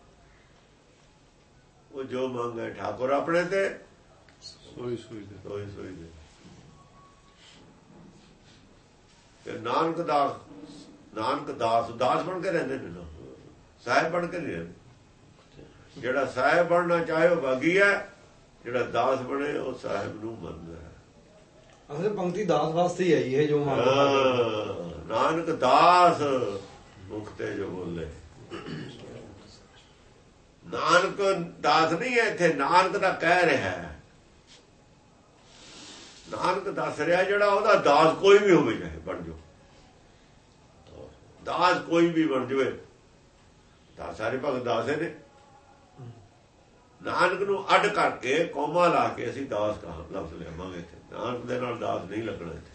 ਉਹ ਜੋ ਮੰਗੇ ਠਾਕੁਰ ਆਪਣੇ ਤੇ। ਸੋਈ ਸੋਈ ਦੇ। ਸੋਈ ਸੋਈ ਦੇ। ਤੇ ਨਾਨਕ ਦਾਸ ਨਾਨਕ ਦਾਸ ਦਾਸ ਬਣ ਕੇ ਰਹਿੰਦੇ ਨੇ ਨਾ। ਸਾਹਿਬ ਬਣ ਕੇ ਨਹੀਂ ਰਹਿੰਦੇ। ਜਿਹੜਾ ਸਾਹਿਬ ਬਣਨਾ ਚਾਹੇ ਉਹ ਬਾਗੀ ਹੈ ਜਿਹੜਾ ਦਾਸ ਬਣੇ ਉਹ ਸਾਹਿਬ ਨੂੰ ਮੰਨਦਾ ਹੈ। ਅਸਲ ਪੰਕਤੀ ਦਾਸ ਵਾਸਤੇ ਹੀ ਆਈ ਹੈ ਜੋ ਮਾਂ ਹਾਂ, ਨਾਨਕ ਦਾਸ ਮੁਖ ਤੇ ਜੋ ਬੋਲੇ। ਨਾਨਕ ਦਾਸ ਨਹੀਂ ਹੈ ਇੱਥੇ ਨਾਨਕ ਦਾ ਕਹਿ ਰਿਹਾ ਹੈ। ਨਾਨਕ ਦੱਸ ਰਿਹਾ ਜਿਹੜਾ ਉਹਦਾ ਦਾਸ ਕੋਈ ਵੀ ਹੋਵੇ ਚਾਹੇ ਬਣ ਜੋ ਦਾਸ ਕੋਈ ਵੀ ਬਣ ਜਵੇ। ਦਾਸ ਸਾਰੇ ਭਗਤ ਦਾਸੇ ਨੇ ਨਾਨਕ ਨੂੰ ਅੱਡ ਕਰਕੇ ਕੌਮਾ ਲਾ ਕੇ ਅਸੀਂ ਦਾਸ ਕਹਾਂ ਲਫ਼ਜ਼ ਲਿਆਵਾਂਗੇ ਇੱਥੇ। ਨਾਨਕ ਦੇ ਨਾਲ ਦਾਸ ਨਹੀਂ ਲੱਗਣਾ ਇੱਥੇ।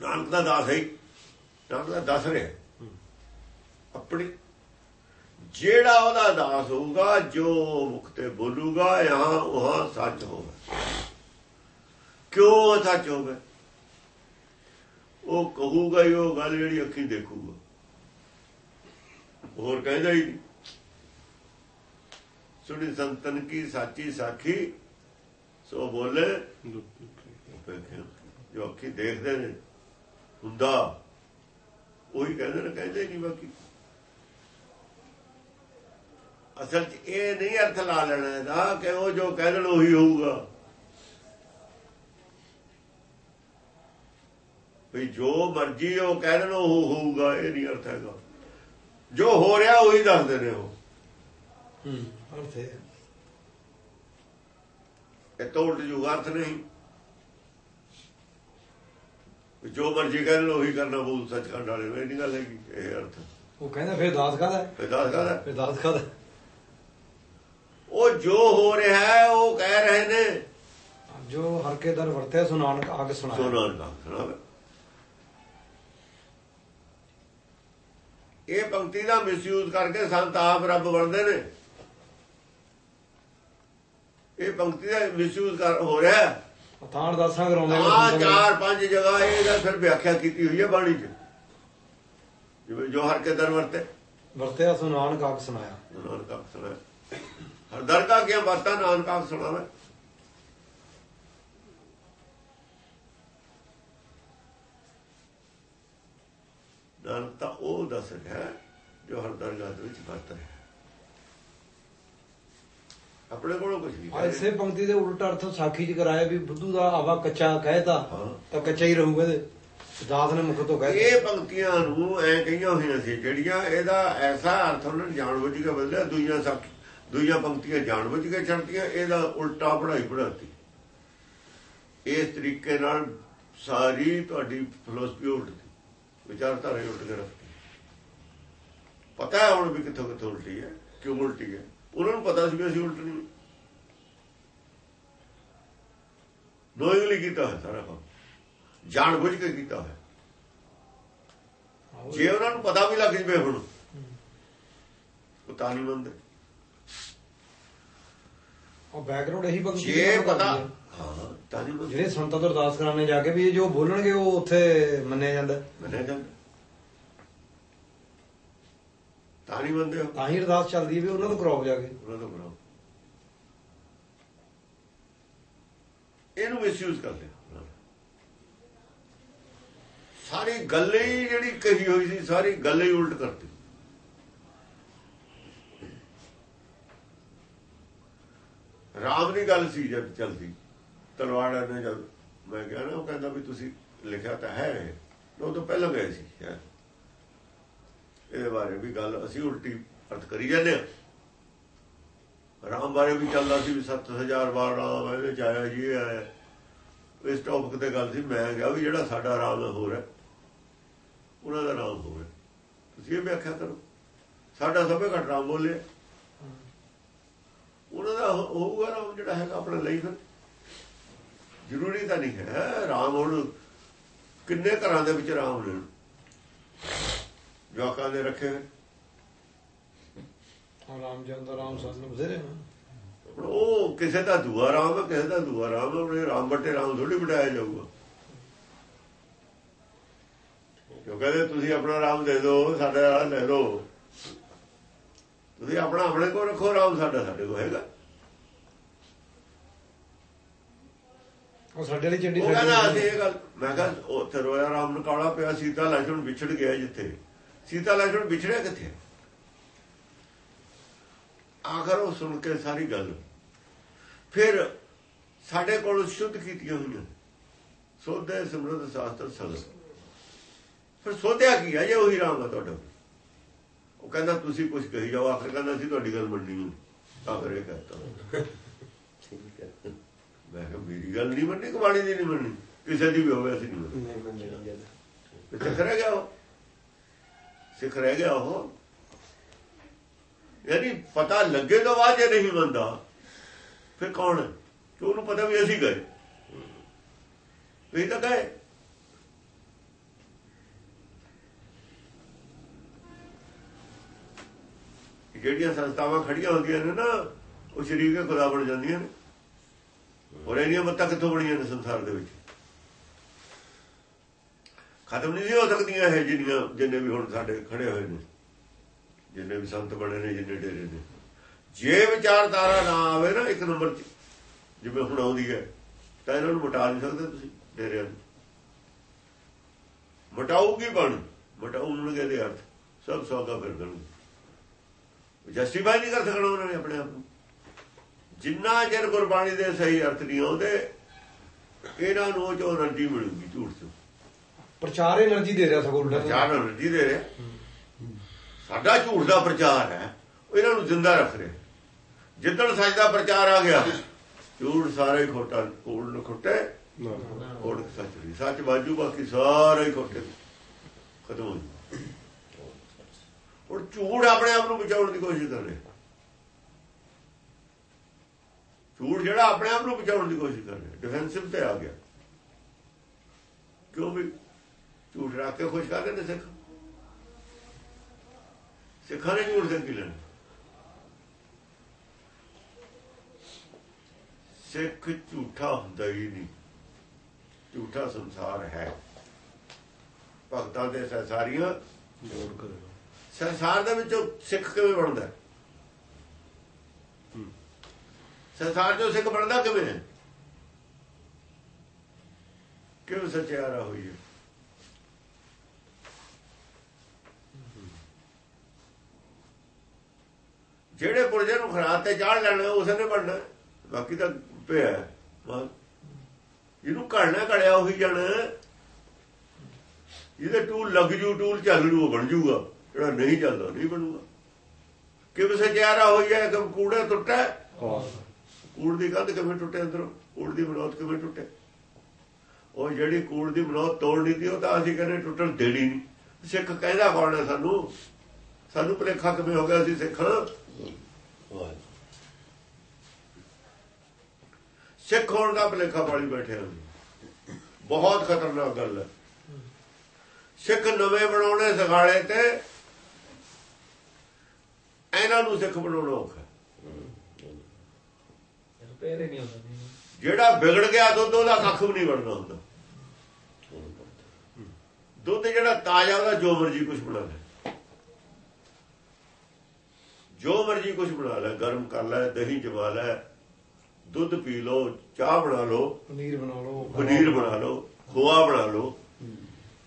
ਨਾਨਕ ਦਾ ਦਾਸ ਹੈ ਨਾਨਕ ਦਾ ਦੱਸ ਰਿਹਾ। ਆਪਣੀ ਜਿਹੜਾ ਉਹਦਾ ਦਾਸ ਹੋਊਗਾ, ਜੋ ਮੁਖ ਤੇ ਬੋਲੂਗਾ, ਯਹਾਂ ਉਹ ਸੱਚ ਹੋਵੇ ਕਿਉਂ ਸੱਚ ਹੋਵੇ ਉਹ ਕਹੂਗਾ ਹੀ ਉਹ ਗੱਲ ਜਿਹੜੀ ਅੱਖੀ ਦੇਖੂਗਾ। ਹੋਰ ਕਹਿੰਦਾ ਹੀ ਨਹੀਂ। ਸੁਣੀ ਸੰਤਨ ਕੀ ਸਾਚੀ ਸਾਖੀ? ਸੋ ਬੋਲੇ ਜੋ ਅੱਖੀ ਦੇਖਦੇ ਨੇ, ਹੁੰਦਾ। ਉਹੀ ਕਹਿੰਦੇ ਨੇ, ਕਹਿੰਦੇ ਨਹੀਂ ਬਾਕੀ। ਅਸਲ 'ਚ ਇਹ ਨਹੀਂ ਅਰਥ ਲਾ ਲੈਣਾ ਇਹਦਾ, ਕਿ ਉਹ ਜੋ ਕਹਿ ਦੇਣ ਉਹੀ ਹੋਊਗਾ। ਵੀ ਜੋ ਮਰਜ਼ੀ ਉਹ ਕਹਿ ਦੇਣ, ਉਹ ਹੋਊਗਾ, ਇਹ ਨਹੀਂ ਅਰਥ ਹੈਗਾ। ਜੋ ਹੋ ਰਿਹਾ, ਉਹੀ ਦੱਸਦੇ ਨੇ ਉਹ। ਹੂੰ। ਅਰਥ ਹੈ ਇਹ ਤੋਂ ਉਲਟ ਜੂ ਅਰਥ ਨਹੀਂ। ਜੋ ਮਰਜ਼ੀ ਕਹਿ ਦੇਣ ਉਹੀ ਕਰਨਾ ਬੋਲ ਸੱਚ ਕਰਨ ਵਾਲੇ ਨੂੰ ਇਹ ਨਹੀਂ ਗੱਲ ਹੈਗੀ ਇਹ ਅਰਥ। ਉਹ ਕਹਿੰਦਾ ਫਿਰ ਦਾਸ ਹੈ? ਇਹ ਦੱਸ ਕਹਦਾ ਫਿਰ ਦਾਸ ਹੈ? ਉਹ ਜੋ ਹੋ ਰਿਹਾ ਹੈ ਉਹ ਕਹਿ ਰਹੇ ਨੇ। ਜੋ ਹਰ ਕੇ ਦਰ ਵਰਤਿਆ ਸੋ ਨਾਨਕ ਆਗ ਸੋ ਸੁਣਾਇਆ। ਨਾਨਕਾ ਸੁਣਾਵੇ। ਇਹ ਪੰਕਤੀ ਦਾ ਮਿਸਯੂਜ਼ ਕਰਕੇ ਸੰਤ ਆਪ ਰੱਬ ਬਣਦੇ ਨੇ। ਇਹ ਪੰਕਤੀ ਦਾ ਮਿਸਯੂਜ਼ ਕਰ ਹੋ ਰਿਹਾ ਹੈ। ਤਾਂ ਅਰਦਾਸਾਂ ਕਰਾਉਂਦੇ ਆ। ਚਾਰ ਪੰਜ ਜਗ੍ਹਾ ਇਹਦਾ ਫਿਰ ਵਿਆਖਿਆ ਕੀਤੀ ਹੋਈ ਹੈ ਬਾਣੀ 'ਚ। ਜਿਵੇਂ ਜੋ ਹਰ ਕੇ ਦਰ ਵਰਤੇ। ਵਰਤਿਆ ਸੋ ਨਾਨਕ ਸੁਣਾਇਆ। ਨਾਨਕਾ ਸੁਣਾਵੇ ਹਰ ਦਰ ਕਾ ਕੀ ਵਰਤਾ ਨਾਨਕਾ ਸੁਣਾਵੇ। ਨਾਨਕ ਤਾਂ ਉਹ ਦੱਸ ਰਿਹਾ ਜੋ ਹਰ ਦਰਗਾਹ ਦੇ ਵਿੱਚ ਵਰਤ ਰਿਹਾ ਹੈ। ਆਪਣੇ ਕੋਲੋਂ ਕੁਝ ਨਹੀਂ ਕਹਿ। ਇਸੇ ਪੰਕਤੀ ਦੇ ਉਲਟ ਅਰਥ ਸਾਖੀ ਚ ਕਰਾਇਆ ਵੀ ਬੁੱਧੂ ਦਾ ਆਵਾ ਕੱਚਾ ਕਹਿਤਾ ਹਾਂ। ਤਾਂ ਕੱਚਾ ਹੀ ਰਹੂਗਾ ਇਹਦੇ ਦਾਸ ਨੇ ਮੁਖ ਤੋਂ ਕਹਿ ਇਹ ਪੰਕਤੀਆਂ ਨੂੰ ਐ ਕਹੀਆਂ ਹੋਈਆਂ ਸੀ ਜਿਹੜੀਆਂ ਇਹਦਾ ਐਸਾ ਅਰਥ ਉਹਨਾਂ ਨੇ ਜਾਣਬੁੱਝ ਕੇ ਬਦਲਿਆ ਦੂਜੀਆਂ ਸਭ ਦੂਜੀਆਂ ਪੰਕਤੀਆਂ ਜਾਣਬੁੱਝ ਕੇ ਛੱਡਤੀਆਂ ਇਹਦਾ ਉਲਟਾ ਪੜਾਈ ਪੜਾਤੀ ਇਸ ਤਰੀਕੇ ਨਾਲ ਸਾਰੀ ਤੁਹਾਡੀ ਫਿਲਾਸਫੀ ਉਲਟਦੀ ਵਿਚਾਰਧਾਰਾ ਹੀ ਉਲਟ ਕੇ ਰੱਖਤੀ। ਪਤਾ ਹੈ ਹੁਣ ਵੀ ਕਿੱਥੋਂ ਕਿੱਥੋਂ ਉਲਟੀ ਹੈ ਕਿਉਂ ਉਲਟੀ ਹੈ? ਉਹਨਾਂ ਨੂੰ ਪਤਾ ਸੀ ਵੀ ਅਸੀਂ ਉਲਟਣੀ ਹੈ। ਨੋਇੰਗਲੀ ਕੀਤਾ ਹੈ ਸਾਰਾ ਕੰਮ। ਜਾਣਬੁੱਝ ਕੇ ਕੀਤਾ ਹੈ ਜੇ ਉਹਨਾਂ ਨੂੰ ਪਤਾ ਵੀ ਲੱਗ ਜਵੇ ਹੁਣ ਉਹ ਤਾਂ ਨਹੀਂ ਮੰਨਦੇ। ਉਹ ਬੈਕਗ੍ਰਾਉਂਡ ਇਹੀ ਪੰਕਤੀ ਜੇ ਪਤਾ ਹੈ। ਤਾਂ ਨਹੀਂ ਜਿਹੜੇ ਸੰਤਾਂ ਤੋਂ ਅਰਦਾਸ ਕਰਾਣੇ ਜਾ ਕੇ ਵੀ ਇਹ ਜੋ ਬੋਲਣਗੇ ਉਹ ਉੱਥੇ ਮੰਨਿਆ ਜਾਂਦਾ। ਮੰਨਿਆ ਜਾਂਦਾ। ਤਾਂ ਨਹੀਂ ਮੰਨਦੇ ਉਹ। ਤਾਂ ਹੀ ਅਰਦਾਸ ਚੱਲਦੀ ਹੈ ਵੀ ਉਹਨਾਂ ਤੋਂ ਕਰਾਓ ਜਾ ਕੇ ਉਹਨਾਂ ਤੋਂ ਬਣਾਓ ਇਹਨੂੰ ਮਿਸਯੂਜ਼ ਕਰਦੇ। ਸਾਰੀ ਗੱਲ ਹੀ ਜਿਹੜੀ ਕਹੀ ਹੋਈ ਸੀ ਸਾਰੀ ਗੱਲ ਹੀ ਉਲਟ ਕਰਤੀ ਰਾਮ ਦੀ ਗੱਲ ਸੀ ਜਦ ਚਲਦੀ ਤਲਵਾੜਾ ਨੇ ਜਦ ਮੈਂ ਕਿਹਾ ਨਾ ਉਹ ਕਹਿੰਦਾ ਵੀ ਤੁਸੀਂ ਲਿਖਿਆ ਤਾਂ ਹੈ। ਉਹ ਤੋਂ ਪਹਿਲਾਂ ਗਏ ਸੀ ਸ਼ਾਇਦ ਇਹਦੇ ਬਾਰੇ ਵੀ ਗੱਲ ਅਸੀਂ ਉਲਟੀ ਅਰਥ ਕਰੀ ਜਾਂਦੇ ਆ ਰਾਮ ਬਾਰੇ ਵੀ ਚੱਲਦਾ ਸੀ ਵੀ 7000 ਵਾਰ ਰਾਮ ਇਹਦੇ ਚ ਆਇਆ ਜੀ ਆਇਆ। ਇਸ ਟੌਪਿਕ ਤੇ ਗੱਲ ਸੀ, ਮੈਂ ਕਿਹਾ ਵੀ ਜਿਹੜਾ ਸਾਡਾ ਰਾਮ ਹੈ ਹੋਰ ਉਹਨਾਂ ਦਾ ਨਾਮ ਹੋਰ ਹੈ। ਤੁਸੀਂ ਇਹ ਵਿਆਖਿਆ ਕਰੋ। ਸਾਡਾ ਸਭੇ ਘੱਟ ਰਾਮ ਬੋਲੇ ਉਹਨਾਂ ਦਾ ਹੋਊਗਾ ਰਾਮ ਜਿਹੜਾ ਹੈਗਾ ਆਪਣਾ ਲਈ ਫਿਰ। ਜ਼ਰੂਰੀ ਤਾਂ ਨਹੀਂ ਹੈ, ਰਾਮ ਹੁਣ ਕਿੰਨੇ ਘਰਾਂ ਦੇ ਵਿੱਚ ਰਾਮ ਨੇ। ਜਵਾਕਾਂ ਦੇ ਰੱਖੇ ਹੋਏ ਰਾਮ ਜੰਦ ਰਾਮ ਸਾਨੂੰ ਬਥੇਰੇ ਹੁਣ ਉਹ ਕਿਸੇ ਦਾ ਦੂਆ ਰਾਮ ਹੈ ਕਿਸੇ ਦਾ ਦੂਆ ਰਾਮ ਹੈ ਉਹਨੇ ਰਾਮ ਬੱਟੇ ਰਾਮ ਥੋੜੀ ਬਟਾਇਆ ਜਾਊਗਾ ਕਿਉਂ ਕਹਿੰਦੇ ਤੁਸੀਂ ਆਪਣਾ ਰਾਮ ਦੇ ਦਿਓ ਸਾਡੇ ਵਾਲਾ ਲੈ ਲਓ ਤੁਸੀਂ ਆਪਣਾ ਆਪਣੇ ਕੋਲ ਰੱਖੋ ਰਾਮ ਸਾਡਾ ਸਾਡੇ ਕੋਲ ਹੈਗਾ ਉਹ ਸਾਡੇ ਲਈ ਚੰਡੀ ਉਹ ਕਹਿੰਦਾ ਅਸੀਂ ਇਹ ਗੱਲ ਮੈਂ ਕਹਿੰਦਾ ਉਹ ਤੇ ਰੋਇਆ ਰਾਮ ਨੂੰ ਕਾਲਾ ਪਿਆ ਸੀਤਾ ਲਛਣ ਵਿਛੜ ਗਿਆ ਜਿੱਥੇ ਸੀਤਾ ਲਖਣ ਵਿਛੜਿਆ ਕਿੱਥੇ? ਆਖਰ ਉਹ ਸੁਣ ਕੇ ਸਾਰੀ ਗੱਲ। ਫਿਰ ਸਾਡੇ ਕੋਲ ਸ਼ੁੱਧ ਕੀਤੀਆਂ ਹੋਈਆਂ। ਸੋਧੇ ਸਿਮਰਤ ਸਾਸਤਰ ਸਗਸ ਫਿਰ ਸੋਧਿਆ ਕੀ ਹੈ ਜੇ ਉਹੀ ਰਾਮ ਦਾ ਤੁਹਾਡਾ। ਉਹ ਕਹਿੰਦਾ ਤੁਸੀਂ ਕੁਝ ਕਹੀ ਜਾਓ। ਆਖਰ ਕਹਿੰਦਾ ਸੀ ਤੁਹਾਡੀ ਗੱਲ ਮੰਨਣੀ ਨਹੀਂ। ਤਾਂ ਕਰੇ ਕਹਤਾ। ਠੀਕ ਹੈ। ਮੈਂ ਕਿਹਾ ਮੇਰੀ ਗੱਲ ਨਹੀਂ ਮੰਨਣੀ ਕਬਾੜੀ ਦੀ ਨਹੀਂ ਮੰਨਣੀ ਕਿਸੇ ਦੀ ਵੀ ਹੋਵੇ ਅਸੀਂ ਨਹੀਂ ਮੰਨਣੀ ਚੱਕਰ ਗਿਆ ਉਹ। ਸਿੱਖ ਰਹਿ ਗਿਆ ਉਹ। ਯਾਨੀ ਪਤਾ ਲੱਗੇ ਤੋਂ ਬਾਅਦ ਜੇ ਨਹੀਂ ਮੰਨਦਾ ਫਿਰ ਕੌਣ ਕਿ ਉਹਨੂੰ ਪਤਾ ਵੀ ਅਸੀਂ ਗਏ? ਵੀ ਤਾਂ ਗਏ। ਜਿਹੜੀਆਂ ਸੰਸਥਾਵਾਂ ਖੜੀਆਂ ਹੁੰਦੀਆਂ ਨੇ ਨਾ, ਉਹ ਸਰੀਰ ਸ਼ਰੀਕੇ ਖੁਦਾ ਬਣ ਜਾਂਦੀਆਂ ਨੇ। ਔਰ ਇਹਦੀਆਂ ਮੱਤਾਂ ਕਿੱਥੋਂ ਬਣੀਆਂ ਨੇ ਸੰਸਾਰ ਦੇ ਵਿੱਚ? ਖਤਮ ਨਹੀਂ ਹੋ ਸਕਦੀਆਂ ਇਹ ਜਿੰਨੀਆਂ, ਜਿੰਨੇ ਵੀ ਹੁਣ ਸਾਡੇ ਖੜੇ ਹੋਏ ਨੇ। ਜਿੰਨੇ ਵੀ ਸੰਤ ਬਣੇ ਨੇ, ਜਿੰਨੇ ਡੇਰੇ ਨੇ। ਜੇ ਵਿਚਾਰਧਾਰਾ ਨਾ ਆਵੇ ਨਾ ਇੱਕ ਨੰਬਰ 'ਚ, ਜਿਵੇਂ ਹੁਣ ਆਉਂਦੀ ਹੈ, ਤਾਂ ਇਹਨਾਂ ਨੂੰ ਮਟਾ ਨਹੀਂ ਸਕਦੇ ਤੁਸੀਂ ਡੇਰਿਆਂ ਨੂੰ। ਮਟਾਉਗੀ ਬਣ? ਮਟਾਉਣਗੇ ਦੇ ਅਰਥ, ਸਭ ਸੌਗਾ ਫਿਰ ਕਰਨਗੇ। ਜਸਟੀਫਾਈ ਨਹੀਂ ਕਰ ਸਕਣਾ ਉਹਨਾਂ ਨੇ ਆਪਣੇ ਆਪ ਨੂੰ। ਜਿੰਨਾ ਚਿਰ ਗੁਰਬਾਣੀ ਦੇ ਸਹੀ ਅਰਥ ਨਹੀਂ ਆਉਂਦੇ, ਇਹਨਾਂ ਨੂੰ ਜੋ એનર્ਜੀ ਮਿਲੂਗੀ ਝੂਠ ਤੋਂ ਪ੍ਰਚਾਰ એનર્ਜੀ ਦੇ ਰਿਹਾ ਸਗੋਂ ਉਲਟਾ ਪ੍ਰਚਾਰ એનર્ਜੀ ਦੇ ਰਿਹਾ। ਸਾਡਾ ਝੂਠ ਦਾ ਪ੍ਰਚਾਰ ਹੈ। ਉਹ ਇਹਨਾਂ ਨੂੰ ਜ਼ਿੰਦਾ ਰੱਖ ਰਿਹਾ। ਜਿੱਦਣ ਸੱਚ ਦਾ ਪ੍ਰਚਾਰ ਆ ਗਿਆ ਝੂਠ ਸਾਰੇ ਖੋਟਾ ਕੋਲ ਨੂੰ ਖੁੱਟੇ। ਕੋਲ ਸੱਚ ਵੀ ਸੱਚ ਬਾਜੂ ਬਾਕੀ ਸਾਰੇ ਖੋਟੇ। ਖਤਮ ਹੋ ਔਰ ਝੂਠ ਆਪਣੇ ਆਪ ਨੂੰ ਬਚਾਉਣ ਦੀ ਕੋਸ਼ਿਸ਼ ਕਰ ਰਿਹਾ। ਝੂਠ ਜਿਹੜਾ ਆਪਣੇ ਆਪ ਨੂੰ ਬਚਾਉਣ ਦੀ ਕੋਸ਼ਿਸ਼ ਕਰ ਰਿਹਾ। ਡਿਫੈਂਸਿਵ ਤੇ ਆ ਗਿਆ। ਕਿਉਂ ਵੀ ਝੂਠ ਰੱਖ ਕੇ ਖੁਸ਼ ਕਰਦੇ ਨੇ ਸਿੱਖ। ਸਿੱਖਾਂ ਨੇ ਝੂਠ ਦੇ ਕੀ ਲੈਣਾ। ਸਿੱਖ ਝੂਠਾ ਹੁੰਦਾ ਹੀ ਨਹੀਂ। ਝੂਠਾ ਸੰਸਾਰ ਹੈ। ਭਗਤਾਂ ਦੇ ਸੰਸਾਰੀਆਂ ਜੋੜ ਕਰੇਗਾ ਸੰਸਾਰ ਦੇ ਵਿੱਚੋਂ ਸਿੱਖ ਕਿਵੇਂ ਬਣਦਾ? ਸੰਸਾਰ ਚੋਂ ਸਿੱਖ ਬਣਦਾ ਕਿਵੇਂ? ਕਿਉਂ ਸਚਿਆਰਾ ਹੋਈ ਹੈ? ਜਿਹੜੇ ਪੁਰਜੇ ਨੂੰ ਖਰਾਤ ਤੇ ਚਾੜ ਲੈਣਾ ਉਸੇ ਨੇ ਬਣਨਾ। ਬਾਕੀ ਤਾਂ ਪਿਆ ਹੈ। ਬਸ। ਜਿਹਨੂੰ ਘੜਨਾ ਘੜਿਆ ਉਹੀ ਜਾਣਾ। ਜਿਹਦੇ ਟੂਲ ਲੱਗ ਜੂ ਟੂਲ ਚੱਲ ਉਹ ਬਣ ਜੂਗਾ। ਜਿਹੜਾ ਨਹੀਂ ਚੱਲਦਾ ਨਹੀਂ ਬਣੂਗਾ। ਕਿਵੇਂ ਸਚਿਆਰਾ ਹੋਈ ਹੈ ਕਿ ਕੂੜਾ ਟੁੱਟਾ? ਕੂੜ ਦੀ ਕੰਧ ਕਿਵੇਂ ਟੁੱਟੇ ਅੰਦਰੋਂ? ਕੂੜ ਦੀ ਬਨੌਤ ਕਿਵੇਂ ਟੁੱਟੇ? ਉਹ ਜਿਹੜੀ ਕੂੜ ਦੀ ਬਨੌਤ ਤੋੜਨੀ ਸੀ ਉਹ ਤਾਂ ਅਸੀਂ ਕਹਿੰਦੇ ਟੁੱਟਣ ਦੇਣੀ ਨਹੀਂ। ਸਿੱਖ ਕਹਿੰਦਾ ਕੌਣ ਹੈ ਸਾਨੂੰ? ਸਾਨੂੰ ਭੁਲੇਖਾ ਕਿਵੇਂ ਹੋ ਗਿਆ ਅਸੀਂ ਸਿੱਖ ਸਿੱਖ ਹੋਣ ਦਾ ਭੁਲੇਖਾ ਪਾਲੀ ਬੈਠੇ ਹਾਂ ਬਹੁਤ ਖਤਰਨਾਕ ਗੱਲ ਹੈ। ਸਿੱਖ ਨਵੇਂ ਬਣਾਉਣੇ ਸਿਖਾਲੇ ਤੇ ਇਹਨਾਂ ਨੂੰ ਸਿੱਖ ਬਣਾਉਣਾ ਔਖਾ। ਜਿਹੜਾ ਵਿਗੜ ਗਿਆ ਦੁੱਧ ਉਹਦਾ ਕੱਖ ਵੀ ਨਹੀਂ ਬਣਦਾ ਹੁੰਦਾ। ਦੁੱਧ ਜਿਹੜਾ ਤਾਜ਼ਾ ਉਹਦਾ ਜੋ ਮਰਜ਼ੀ ਕੁਝ ਬਣਾ ਲੈ। ਜੋ ਮਰਜ਼ੀ ਕੁਝ ਬਣਾ ਲੈ ਗਰਮ ਕਰ ਲੈ ਦਹੀਂ ਜਮਾ ਲੈ ਦੁੱਧ ਪੀ ਲਓ ਚਾਹ ਬਣਾ ਲਓ ਪਨੀਰ ਬਣਾ ਲਓ ਪਨੀਰ ਬਣਾ ਲਓ ਖੋਆ ਬਣਾ ਲਓ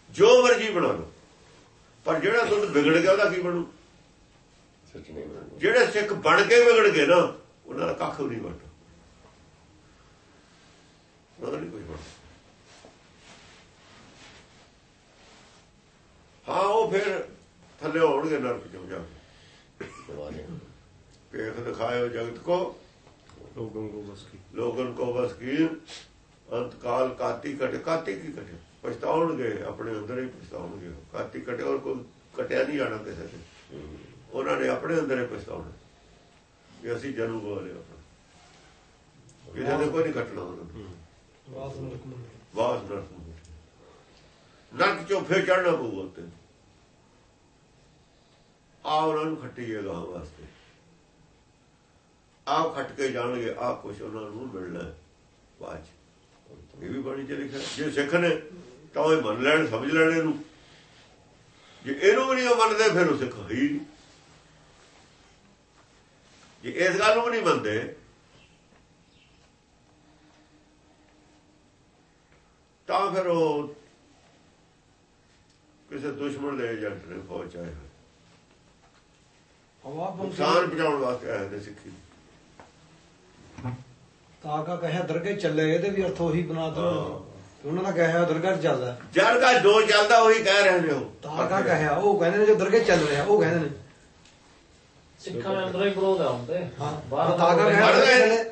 ਜੋ ਮਰਜ਼ੀ ਬਣਾ ਲਓ। ਪਰ ਜਿਹੜਾ ਦੁੱਧ ਵਿਗੜ ਗਿਆ ਉਹਦਾ ਕੀ ਬਣੂ? ਸੱਚ ਨਹੀਂ ਬਣਦਾ। ਜਿਹੜੇ ਸਿੱਖ ਬਣ ਕੇ ਵਿਗੜ ਗਏ ਨਾ ਉਹਨਾਂ ਦਾ ਕੱਖ ਵੀ ਨਹੀਂ ਬਣਦਾ। ਉਹਨਾਂ ਨਹੀਂ ਕੁਝ ਬਣਦਾ। ਹਾਂ ਉਹ ਫਿਰ ਥੱਲੇ ਹੋਣਗੇ ਨਰਕ ਚ ਜਾ ਕੇ। ਪੇਖ ਦਿਖਾਇਓ ਜਗਤ ਕੋ। ਲੋਕਾਂ ਕੋ ਬਸ ਕੀ। ਲੋਗਨ ਕੋ ਬਸ ਕੀ। ਅੰਤ ਕਾਲ ਕਾਤੀ ਕਟ ਕਾਤੀ ਕੀ ਕਟੇ ਪਛਤਾਉਣਗੇ ਆਪਣੇ ਅੰਦਰ ਹੀ ਪਛਤਾਉਣਗੇ। ਕਾਤੀ ਕਟੇ ਔਰ ਕੋਈ ਕਟਿਆ ਨਹੀਂ ਜਾਣਾ ਕਿਸੇ ਤੇ। ਉਹਨਾਂ ਨੇ ਆਪਣੇ ਅੰਦਰ ਹੀ ਪਛਤਾਉਣਾ। ਕਿ ਅਸੀਂ ਜਨੂ ਬੋਲੇ ਆਪਣਾ। ਕਿਸੇ ਦੇ ਕੋਈ ਨਹੀਂ ਕੱਟਣਾ ਉਹਨਾਂ ਨੂੰ। ਬਾਸ ਨਰਕ ਮੰਡਲ ਬਾਸ ਨਰਕ ਨੂੰ। ਨਰਕ ਚੋਂ ਫੇਰ ਚੜਨਾ ਪਊਗਾ ਉੱਤੇ ਆ ਉਹਨਾਂ ਨੂੰ ਖੱਟੀਏ ਗਾਂ ਵਾਸਤੇ। ਆ ਖੱਟ ਕੇ ਜਾਣਗੇ ਆ ਕੁਛ ਉਹਨਾਂ ਨੂੰ ਮਿਲਣਾ। ਬਾਅਦ ਇਹ ਵੀ ਬਣੀ ਚ ਜੇ ਸਿੱਖ ਨੇ, ਤਾਂ ਉਹ ਮੰਨ ਲੈਣ, ਸਮਝ ਲੈਣ ਇਹਨੂੰ। ਜੇ ਇਹਨੂੰ ਵੀ ਨਹੀਂ ਉਹ ਮੰਨਦੇ, ਫਿਰ ਉਹ ਸਿੱਖ ਹੈ ਹੀ ਨਹੀਂ। ਜੇ ਇਸ ਗੱਲ ਨੂੰ ਵੀ ਨਹੀਂ ਮੰਨਦੇ, ਤਾਂ ਫਿਰ ਉਹ ਕਿਸੇ ਦੁਸ਼ਮਣ ਦੇ ਏਜੰਟ ਨੇ ਫੌਜ ਆਏ ਨੁਕਸਾਨ ਪਹੁੰਚਾਉਣ ਵਾਸਤੇ ਆਏ ਨੇ ਸਿੱਖੀ। ਤਾਂ ਕਾ ਕਹਿਆ ਦਰਗੇ ਚੱਲੇ ਇਹਦੇ ਵੀ ਅਰਥ ਉਹੀ ਬਣਾ ਦੋ। ਹਾਂ। ਉਹਨਾਂ ਦਾ ਕਹਿਆ ਦਰਗਾਹ ਚੱਲਦਾ। ਜਦ ਦਾ ਜੋ ਚੱਲਦਾ ਉਹੀ ਕਹਿ ਰਹੇ ਨੇ ਉਹ। ਤਾਂ ਕਾ ਕਹਿਆ ਉਹ ਕਹਿੰਦੇ ਨੇ ਜੋ ਦਰਗੇ ਚੱਲ ਰਿਹਾ ਉਹ ਕਹਿੰਦੇ ਨੇ। ਸਿੱਖਾਂ ਦੇ ਅੰਦਰੋਂ ਹੀ ਵਿਰੋਧ ਹਾਂ। ਬਾਹਰ ਤਾਂ ਕਾ ਕਹਿਆ।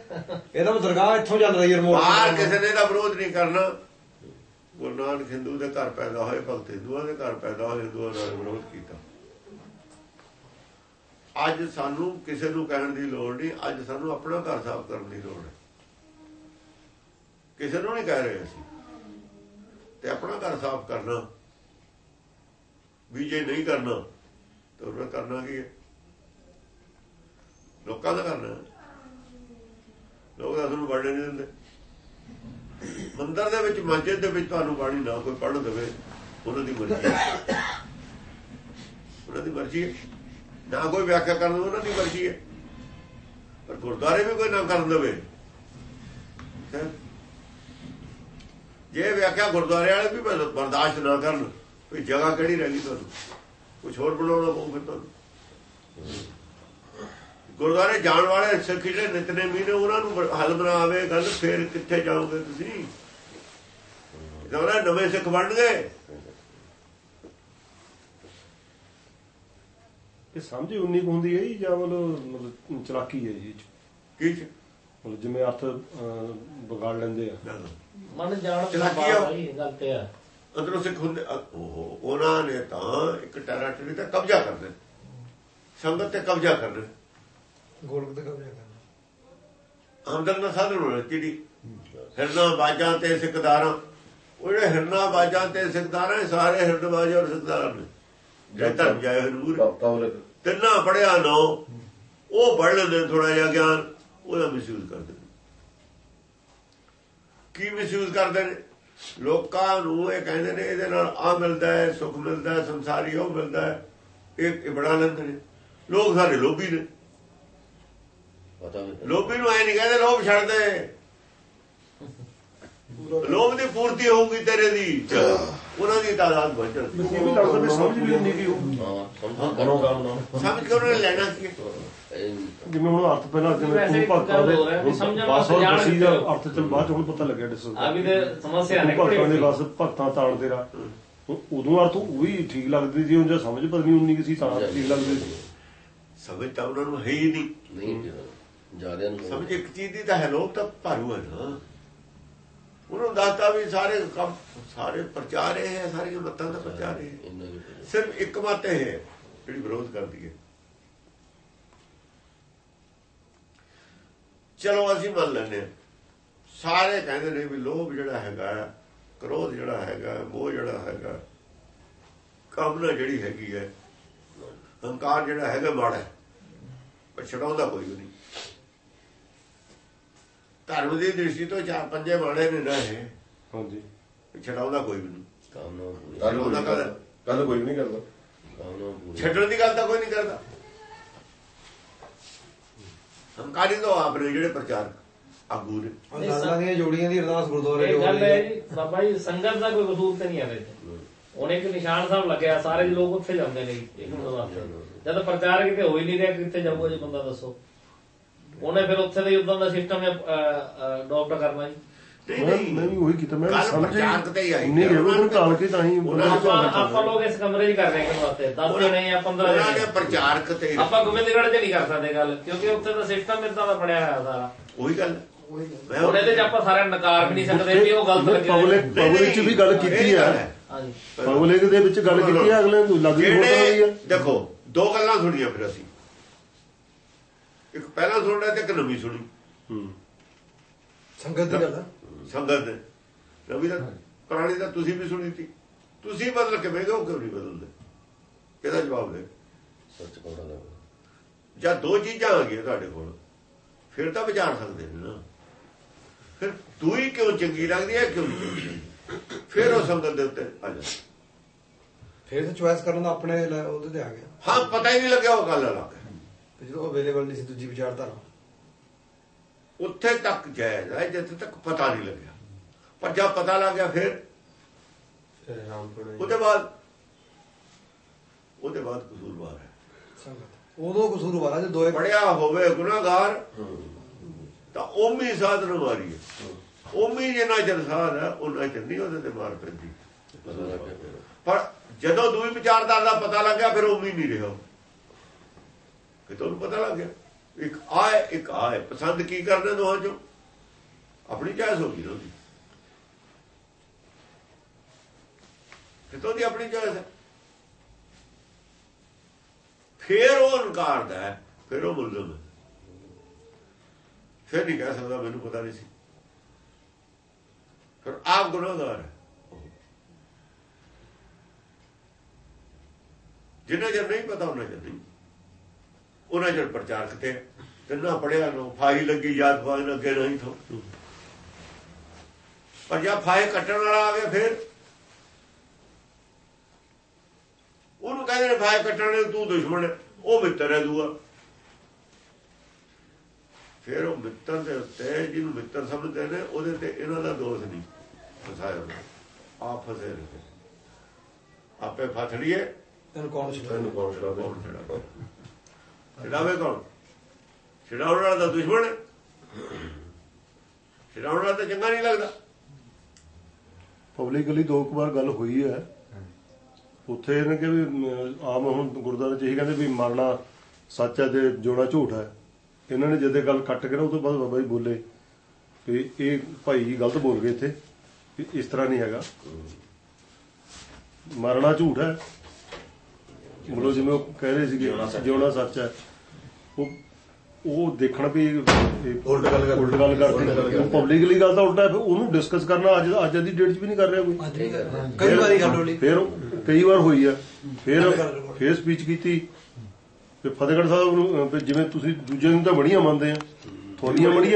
ਇਹਦਾ ਦਰਗਾਹ ਇੱਥੋਂ ਚੱਲ ਰਹੀ ਹੈ ਰਿਮੋਟ ਬਾਹਰ ਕਿਸੇ ਨੇ ਦਾ ਵਿਰੋਧ ਨਹੀਂ ਕਰਨਾ। ਗੁਰੂ ਨਾਨਕ ਹਿੰਦੂ ਦੇ ਘਰ ਪੈਦਾ ਹੋਏ ਭਗਤ ਹਿੰਦੂਆਂ ਦੇ ਘਰ ਪੈਦਾ ਹੋਏ ਹਿੰਦੂਆਂ ਨਾਲ ਵਿਰੋਧ ਕੀਤਾ। ਅੱਜ ਸਾਨੂੰ ਕਿਸੇ ਨੂੰ ਕਹਿਣ ਦੀ ਲੋੜ ਨਹੀਂ, ਅੱਜ ਸਾਨੂੰ ਆਪਣਾ ਘਰ ਸਾਫ਼ ਕਰਨ ਦੀ ਲੋੜ ਹੈ। ਕਿਸੇ ਨੂੰ ਨਹੀਂ ਕਹਿ ਰਹੇ ਅਸੀਂ। ਤੇ ਆਪਣਾ ਘਰ ਸਾਫ਼ ਕਰਨਾ, ਵੀ ਜੇ ਨਹੀਂ ਕਰਨਾ, ਤਾਂ ਉਹਨਾਂ ਕਰਨਾ ਕੀ ਹੈ? ਲੋਕਾਂ ਦਾ ਕਰਨਾ ਲੋਕ ਤਾਂ ਤੁਹਾਨੂੰ ਵੜਨੇ ਨਹੀਂ ਦਿੰਦੇ। ਮੰਦਰ ਦੇ ਵਿੱਚ, ਮਸਜਿਦ ਦੇ ਵਿੱਚ ਤੁਹਾਨੂੰ ਬਾਣੀ ਨਾ ਕੋਈ ਪੜ੍ਹਨ ਦੇਵੇ, ਉਹਨਾਂ ਦੀ ਮਰਜ਼ੀ ਉਹਨਾਂ ਦੀ ਮਰਜ਼ੀ ਹੈ। ਨਾ ਕੋਈ ਵਿਆਖਿਆ ਕਰਨ ਉਹਨਾਂ ਦੀ ਮਰਜ਼ੀ ਹੈ। ਪਰ ਗੁਰਦੁਆਰੇ ਵੀ ਕੋਈ ਨਾ ਕਰਨ ਦੇਵੇ। ਜੇ ਵਿਆਖਿਆ ਗੁਰਦੁਆਰੇ ਵਾਲੇ ਵੀ ਬਰਦਾਸ਼ਤ ਨਾ ਕਰਨ, ਵੀ ਜਗ੍ਹਾ ਕਿਹੜੀ ਰਹਿ ਗਈ ਤੁਹਾਨੂੰ? ਕੁਝ ਹੋਰ ਬਣਾਉਣਾ ਪਊ ਫਿਰ ਤੁਹਾਨੂੰ। ਗੁਰਦੁਆਰੇ ਜਾਣ ਵਾਲੇ ਸਿੱਖ ਜਿਹੜੇ ਨਿਤਨੇਮੀ ਨੇ, ਉਹਨਾਂ ਨੂੰ ਬ- ਹੱਲ ਬਣਾਵੇ, ਗੱਲ, ਫੇਰ ਕਿੱਥੇ ਜਾਓਗੇ ਤੁਸੀਂ? ਜਦੋਂ ਨਵੇਂ ਸਿੱਖ ਬਣਨਗੇ। ਇਹ ਸਮਝ ਉਨੀ ਕੁ ਹੁੰਦੀ ਹੈ ਜੀ ਜਾਂ ਮਤਲਬ ਮਤਲਬ ਚਲਾਕੀ ਹੈ ਜੀ? ਕੀ ਚ? ਮਤਲਬ ਜਿਵੇਂ ਅਰਥ ਵਿਗਾੜ ਲੈਂਦੇ ਆ। ਨਾ, ਨਾ। ਮਨ ਜਾਣ ਚਲਾਕੀ ਆ। ਆਈ ਗੱਲ ਤੇ ਆ। ਅੰਦਰੋਂ ਸਿੱਖ ਹੁੰਦੇ ਉਹਨਾਂ ਨੇ ਤਾਂ ਇੱਕ ਟੈਰਾਟਰੀ ਤੇ ਕਬਜ਼ਾ ਕਰਨਾ ਸੰਗਤ ਤੇ ਕਬਜ਼ਾ ਕਰਨਾ ਗੋਲਕ ਤੇ ਕਬਜ਼ਾ ਕਰਨਾ ਆਮਦਨ ਦਾ ਸਾਧਨ ਹੋਣਾ ਚਿੜੀ ਹਿਰਨਾ ਬਾਜਾਂ ਤੇ ਸਿੱਖਦਾਰਾਂ। ਉਹ ਜਿਹੜੇ ਹਿਰਨਾ ਬਾਜਾਂ ਤੇ ਸਿੱਖਦਾਰਾਂ ਸਾਰੇ ਹਿਰਨ ਬਾਜ ਔਰ ਸਿੱਖਦਾਰ ਨੇ। ਜੈ ਧਰਮ ਜੈ ਹਨੂਰ ਕੌਲਕ ਤਿੰਨਾ ਪੜਿਆ ਨੋ ਉਹ ਪੜ ਲੈਂਦੇ ਥੋੜਾ ਜਿਹਾ ਗਿਆਨ ਉਹਦਾ ਮਿਸਯੂਜ਼ ਕਰਦੇ ਨੇ। ਕੀ ਮਿਸਯੂਜ਼ ਕਰਦੇ ਨੇ? ਲੋਕਾਂ ਨੂੰ ਇਹ ਕਹਿੰਦੇ ਨੇ ਇਹਦੇ ਨਾਲ ਆ ਮਿਲਦਾ ਹੈ ਸੁੱਖ ਮਿਲਦਾ ਹੈ ਸੰਸਾਰੀ ਉਹ ਮਿਲਦਾ ਹੈ ਇਹ ਇਹ ਬਣਾ ਲੈਂਦੇ ਨੇ। ਲੋਕ ਸਾਰੇ ਲੋਭੀ ਨੇ। ਪਤਾ ਨਹੀਂ ਲੋਭੀ ਨੂੰ ਐ ਨਹੀਂ ਕਹਿੰਦੇ ਲੋਭ ਛੱਡ ਦੇ ਲੋਭ ਦੀ ਪੂਰਤੀ ਹੋਊਗੀ ਤੇਰੇ ਦੀ। ਉਹਨਾਂ ਦੀ ਤਾਦਾਦ ਵੱਧ ਜਾਂਦੀ ਇਹ ਵੀ ਲੱਗਦਾ ਸਮਝ ਕੀ ਹੋਊ ਹਾਂ ਸਮਝੋ ਕਰੋਗਾ ਨਾ ਸਮਝ ਕੇ ਉਹਨਾਂ ਨੇ ਲੈਣਾ ਕੀ? ਜਿਵੇਂ ਹੁਣ ਅਰਥ ਪਹਿਲਾਂ ਜਿਵੇਂ ਭਗਤਾਂ ਗੱਲ ਦੇ ਹੋ ਰਿਹਾ ਵੀ ਸਮਝਣ ਬਸ ਵਾਸਤੇ ਜਾਣ ਦਸੀ ਦਾ। ਅਰਥ ਚਲ ਬਾਅਦ ਹੁਣ ਪਤਾ ਲੱਗਿਆ ਡਿਸ ਆ ਵੀ ਤੇ ਸਮੱਸਿਆ ਨੇ ਭਗਤਾਂ ਦੇ ਬਸ ਭਗਤਾਂ ਤੇਰਾ ਉਹ- ਉਦੋਂ ਅਰਥ ਉਹ ਵੀ ਠੀਕ ਲੱਗਦੀ ਸੀ ਹੁਣ ਜੇ ਸਮਝ ਪਤਾ ਨਹੀਂ ਉਨੀ ਸੀ ਤਾਂ ਠੀਕ ਲੱਗਦੀ ਸੀ ਸਮਝ ਤਾਂ ਉਹਨਾਂ ਨੂੰ ਹੈ ਹੀ ਨਹੀਂ ਨਹੀਂ ਜ਼ਿਆਦਾ ਨੂੰ ਸਮਝ ਇੱਕ ਚੀਜ਼ ਦੀ ਤਾਂ ਹੈ ਲੋਕ ਤਾਂ ਭਾਰੂ ਹੈ ਨਾ ਉਹਨੂੰ ਦੱਸਤਾ ਵੀ ਸਾਰੇ ਕੰਮ ਸਾਰੇ ਪ੍ਰਚਾਰ ਇਹ ਹੈ ਸਾਰੀਆਂ ਮੱਤਾਂ ਦਾ ਪ੍ਰਚਾਰ ਇਹ। ਸਿਰਫ ਇੱਕ ਮਤ ਇਹ ਹੈ ਜਿਹੜੀ ਵਿਰੋਧ ਕਰਦੀ ਹੈ। ਚਲੋ ਅਸੀਂ ਮੰਨ ਲੈਂਦੇ ਹਾਂ ਸਾਰੇ ਕਹਿੰਦੇ ਨੇ ਵੀ ਲੋਭ ਜਿਹੜਾ ਹੈਗਾ ਕ੍ਰੋਧ ਜਿਹੜਾ ਹੈਗਾ ਮੋਹ ਜਿਹੜਾ ਹੈਗਾ ਕਾਮਨਾ ਜਿਹੜੀ ਹੈਗੀ ਹੈ ਹੰਕਾਰ ਜਿਹੜਾ ਹੈਗਾ ਮਾੜਾ ਹੈ ਪਰ ਛਡਾਉਂਦਾ ਕੋਈ ਨਹੀਂ। ਧਰਮ ਦੀ ਦ੍ਰਿਸ਼ਟੀ ਤੋਂ ਚਾਰ ਪੰਜੇ ਮਾੜੇ ਨੇ ਨਾ ਇਹ। ਹਾਂਜੀ। ਛਡਾਉਂਦਾ ਕੋਈ ਵੀ ਨਹੀਂ। ਕਾਮਨਾ ਗੱਲ ਕੋਈ ਨਹੀਂ ਕਰਦਾ। ਕਾਮਨਾ ਪੂਰੀ ਛੱਡਣ ਦੀ ਗੱਲ ਤਾਂ ਕੋਈ ਨਹੀਂ ਕਰਦਾ। ਹੰਕਾਰੀ ਤੋਂ ਆਪ ਨੇ ਜਿਹੜੇ ਪ੍ਰਚਾਰਕ ਆਗੂ ਨੇ। ਅਰਦਾਸਾਂ ਦੀਆਂ ਜੋੜੀਆਂ ਦੀ ਅਰਦਾਸ ਗੁਰਦੁਆਰੇ ਜੋ ਗੱਲ ਹੋਈ ਹੈ ਜੀ ਬਾਬਾ ਜੀ ਸੰਗਤ ਦਾ ਕੋਈ ਕਸੂਰ ਤੇ ਨਹੀਂ ਹੈ ਵਿੱਚ। ਹੁਣ ਇੱਕ ਨਿਸ਼ਾਨ ਸਾਹਿਬ ਲੱਗਿਆ ਸਾਰੇ ਲੋਕ ਉੱਥੇ ਜਾਂਦੇ ਨੇ ਇੱਕ ਜਦ ਪ੍ਰਚਾਰ ਕਿਤੇ ਹੋ ਹੀ ਨਹੀਂ ਰਿਹਾ ਕਿੱਥੇ ਜਾਊਗਾ ਜੀ ਬੰਦਾ ਦੱਸੋ। ਉਹਨੇ ਫਿਰ ਉੱਥੇ ਦਾ ਉਦਾਂ ਦਾ ਸਿਸਟਮ ਅਡਾਪਟ ਕਰਨਾ ਜੀ। ਨਹੀਂ ਨਹੀਂ। ਮੈਂ ਵੀ ਉਹੀ ਕੀਤਾ ਮੈਂ ਸਮਝ ਤੇ ਹੀ ਆਈ। ਨਹੀਂ ਉਹਨਾਂ ਉਹਨੂੰ ਨੂੰ ਟਾਲ ਕੇ ਤਾਂ ਹੀ ਉਹਨਾਂ ਆਪਾਂ ਲੋਕ ਇਸ ਕਮਰੇ 'ਚ ਕਰ ਰਹੇ ਹਾਂ ਵਾਸਤੇ 10 ਜਣੇ ਜਾਂ 15 ਉਹਨਾਂ ਨੇ ਜਣੇ ਪ੍ਰਚਾਰਕ ਤੇ ਆਪਾਂ ਗੋਬਿੰਦਗੜ੍ਹ 'ਚ ਨਹੀਂ ਕਰ ਸਕਦੇ ਗੱਲ ਕਿਉਂਕਿ ਉੱਥੇ ਦਾ ਸਿਸਟਮ ਇਦਾਂ ਦਾ ਬਣਿਆ ਹੋਇਆ ਸਾਰਾ। ਉਹੀ ਗੱਲ। ਇਹਦੇ 'ਚ ਆਪਾਂ ਸਾਰਿਆਂ ਨੂੰ ਨਕਾਰ ਵੀ ਨਹੀਂ ਸਕਦੇ ਵੀ ਉਹ ਗਲਤ ਲੱਗਿਆ ਪਬਲਿਕ ਪਬਲਿਕ ਚ ਵੀ ਗੱਲ ਕੀਤੀ ਹੈ। ਹਾਂਜੀ। ਪਬਲਿਕ ਦੇ ਵਿੱਚ ਗੱਲ ਕੀਤੀ ਹੈ ਅਗਲੇ ਨੂੰ ਲੱਗ ਹੋਣਾ ਹੀ ਦੇਖੋ ਦੋ ਗੱਲਾਂ ਸੁਣੀਆਂ ਫਿਰ ਅਸੀਂ। ਇੱਕ ਪਹਿਲਾਂ ਸੁਣ ਰਹੇ ਤੇ ਇੱਕ ਨਵੀਂ ਸੁਣੀ। ਹੂੰ। ਸੰਗਤ ਦੀ ਗੱਲ ਹੈ ਸੰਗਤ ਨੇ ਨਵੀਂ ਤਾਂ ਪੁਰਾਣੀ ਤਾਂ ਤੁਸੀਂ ਵੀ ਸੁਣੀ ਸੀ। ਤੁਸੀਂ ਬਦਲ ਕੇ ਉਹ ਕਿਉਂ ਨਹੀਂ ਬਦਲਦੇ? ਇਹਦਾ ਜਵਾਬ ਦੇ? ਸੱਚ ਕੋੜਾ ਲੱਗਾ ਜਾਂ ਦੋ ਚੀਜ਼ਾਂ ਆ ਗਈਆਂ ਤੁਹਾਡੇ ਕੋਲ। ਫਿਰ ਤਾਂ ਵਿਚਾਰ ਸਕਦੇ ਨੇ ਨਾ। ਫਿਰ ਦੂਈ ਕਿਉਂ ਚੰਗੀ ਲੱਗਦੀ ਹੈ ਕਿਉਂ ਨਹੀਂ ਚੰਗੀ ਲੱਗਦੀ? ਫਿਰ ਉਹ ਸੰਗਤ ਦੇ ਉੱਤੇ ਆ ਜਾਂਦਾ ਫਿਰ ਤਾਂ ਚੁਆਇਸ ਕਰਨ ਦਾ ਆਪਣੇ ਉਹਦੇ ਤੇ ਆ ਗਿਆ। ਹਾਂ ਪਤਾ ਹੀ ਨਹੀਂ ਲੱਗਿਆ ਉਹ ਗੱਲ ਅਲੱਗ ਹੈ। ਤੇ ਜਦੋਂ ਅਵੇਲੇਬਲ ਨਹੀਂ ਸੀ ਦੂਜੀ ਵਿਚਾਰਧਾਰਾ ਉੱਥੇ ਤੱਕ ਜਾਇਜ਼ ਹੈ ਜਿੱਥੇ ਤੱਕ ਪਤਾ ਨਹੀਂ ਲੱਗਿਆ। ਪਰ ਜਦ ਪਤਾ ਲੱਗ ਗਿਆ ਫਿਰ ਉਹਦੇ ਬਾਅਦ ਉਹਦੇ ਬਾਅਦ ਕਸੂਰਵਾਰ ਹੈ। ਸੰਗਤ ਉਦੋਂ ਕਸੂਰਵਾਰ ਜੇ ਦੋਏ ਪੜਿਆ ਹੋਵੇ ਗੁਨਾਹਗਾਰ ਤਾਂ ਓਮੀ ਸਾਧਨ ਮਾਰੀ ਹੈ। ਓਮੀ ਜਿੰਨਾ ਚਿਰ ਸਾਧ ਹੈ ਉਹਨਾਂ ਚਿਰ ਨਹੀਂ ਉਹਦੇ ਤੇ ਮਾਰ ਪੈਂਦੀ। ਪਰ ਜਦੋਂ ਦੂਈ ਵਿਚਾਰਦਾਰ ਦਾ ਪਤਾ ਲੱਗਿਆ ਫਿਰ ਓਮੀ ਨਹੀਂ ਰਿਹਾ। ਕਿ ਤੁਹਾਨੂੰ ਪਤਾ ਲੱਗ ਗਿਆ। ਇੱਕ ਆਏ ਇੱਕ ਆਏ ਪਸੰਦ ਕੀ ਕਰਨਾ ਦੋਹਾਂ ਚੋਂ? ਆਪਣੀ ਚਾਇਸ ਹੋ ਗਈ ਉਹਦੀ। ਕਿਤੋਂ ਦੀ ਆਪਣੀ ਚਾਇਸ ਹੈ? ਫਿਰ ਉਹ ਇਨਕਾਰਦਾ ਹੈ, ਫਿਰ ਉਹ ਮੁਲਜ਼ਮ ਹੈ। ਫਿਰ ਨਹੀਂ ਕਹਿ ਸਕਦਾ, ਮੈਨੂੰ ਪਤਾ ਨਹੀਂ ਸੀ। ਫਿਰ ਆਪ ਗੁਨਾਹਗਾਰ ਹੈ। ਜਿੰਨਾ ਚਿਰ ਨਹੀਂ ਪਤਾ ਉਹਨਾਂ ਚਿਰ ਨਹੀਂ। ਉਹਨਾਂ ਚਿਰ ਪ੍ਰਚਾਰਕ ਤੇ ਕਿੰਨਾ ਪੜਿਆ ਲੋ ਫਾਈ ਲੱਗੀ ਯਾਦ ਫਾਈ ਲੱਗੇ ਨਹੀਂ ਥੋ। ਪਰ ਜਦ ਫਾਈ ਕੱਟਣ ਵਾਲਾ ਆ ਗਿਆ ਫਿਰ ਉਹਨੂੰ ਕਹਿੰਦੇ ਨੇ ਫਾਈ ਕੱਟਣ ਵਾਲੇ ਤੂੰ ਦੁਸ਼ਮਣ ਉਹ ਮਿੱਤਰ ਹੈ ਦੂਆ। ਫਿਰ ਉਹ ਮਿੱਤਰ ਦੇ ਉੱਤੇ ਜਿਹਨੂੰ ਮਿੱਤਰ ਸਮਝਦੇ ਨੇ ਉਹਦੇ ਤੇ ਇਹਨਾਂ ਦਾ ਦੋਸ਼ ਨਹੀਂ ਫਸਾਇਆ ਨੇ। ਆਪ ਫਸੇ ਨੇ ਆਪੇ ਫਸ ਲਈਏ। ਤੈਨੂੰ ਕੌਣ ਕੌਣ ਛਡਾਵੇ ਕੌਣ? ਛਡਾਉਣ ਵਾਲਾ ਤਾਂ ਦੁਸ਼ਮਣ ਹੈ। ਛਡਾਉਣ ਵਾਲਾ ਤਾਂ ਚੰਗਾ ਨਹੀਂ ਲੱਗਦਾ। ਪਬਲਿਕਲੀ ਦੋ ਕੁ ਵਾਰ ਗੱਲ ਹੋਈ ਹੈ। ਉੱਥੇ ਇਹਨੇ ਕਿ ਵੀ ਆਮ ਹੁਣ ਗੁਰਦੁਆਰੇ ਚ ਇਹੀ ਕਹਿੰਦੇ ਵੀ ਮਰਨਾ ਸੱਚ ਹੈ ਤੇ ਜੋੜਾ ਝੂਠ ਹੈ। ਇਹਨਾਂ ਨੇ ਜਦੇ ਗੱਲ ਕੱਟ ਕੇ ਨਾ, ਉਹ ਤੋਂ ਬਾਅਦ ਬਾਬਾ ਜੀ ਬੋਲੇ ਵੀ ਇਹ ਭਾਈ ਜੀ ਗਲਤ ਬੋਲ ਗਏ ਇੱਥੇ ਇਸ ਤਰ੍ਹਾਂ ਨਹੀਂ ਹੈਗਾ। ਮਰਨਾ ਝੂਠ ਹੈ। ਮਤਲਬ ਜਿਵੇਂ ਉਹ ਕਹਿ ਰਹੇ ਸੀਗੇ ਜਿਉਣਾ ਸੱਚ। ਹੈ। ਉਹ ਉਹ ਦੇਖਣ ਵੀ ਉਲਟ ਗੱਲ ਕਰ ਉਲਟ ਗੱਲ ਕਰਦੇ। ਉਹ ਪਬਲਿਕਲੀ ਗੱਲ ਤਾਂ ਉਲਟਾ ਹੈ ਫਿਰ ਉਹਨੂੰ ਡਿਸਕਸ ਕਰਨਾ ਅੱਜ ਅੱਜ ਦੀ ਡੇਟ 'ਚ ਵੀ ਨਹੀਂ ਕਰ ਰਿਹਾ ਕੋਈ। ਕਈ ਵਾਰੀ ਗੱਲ ਹੋਲੀ ਫਿਰ ਕਈ ਵਾਰ ਹੋਈ ਆ ਫਿਰ ਫਿਰ ਸਪੀਚ ਕੀਤੀ। ਤੇ ਫਤਿਹਗੜ੍ਹ ਸਾਹਿਬ ਨੂੰ ਜਿਵੇਂ ਤੁਸੀਂ ਦੂਜੇ ਨੂੰ ਤਾਂ ਬੜੀਆਂ ਮੰਨਦੇ ਆ। ਤੁਹਾਡੀਆਂ ਬੜੀਆਂ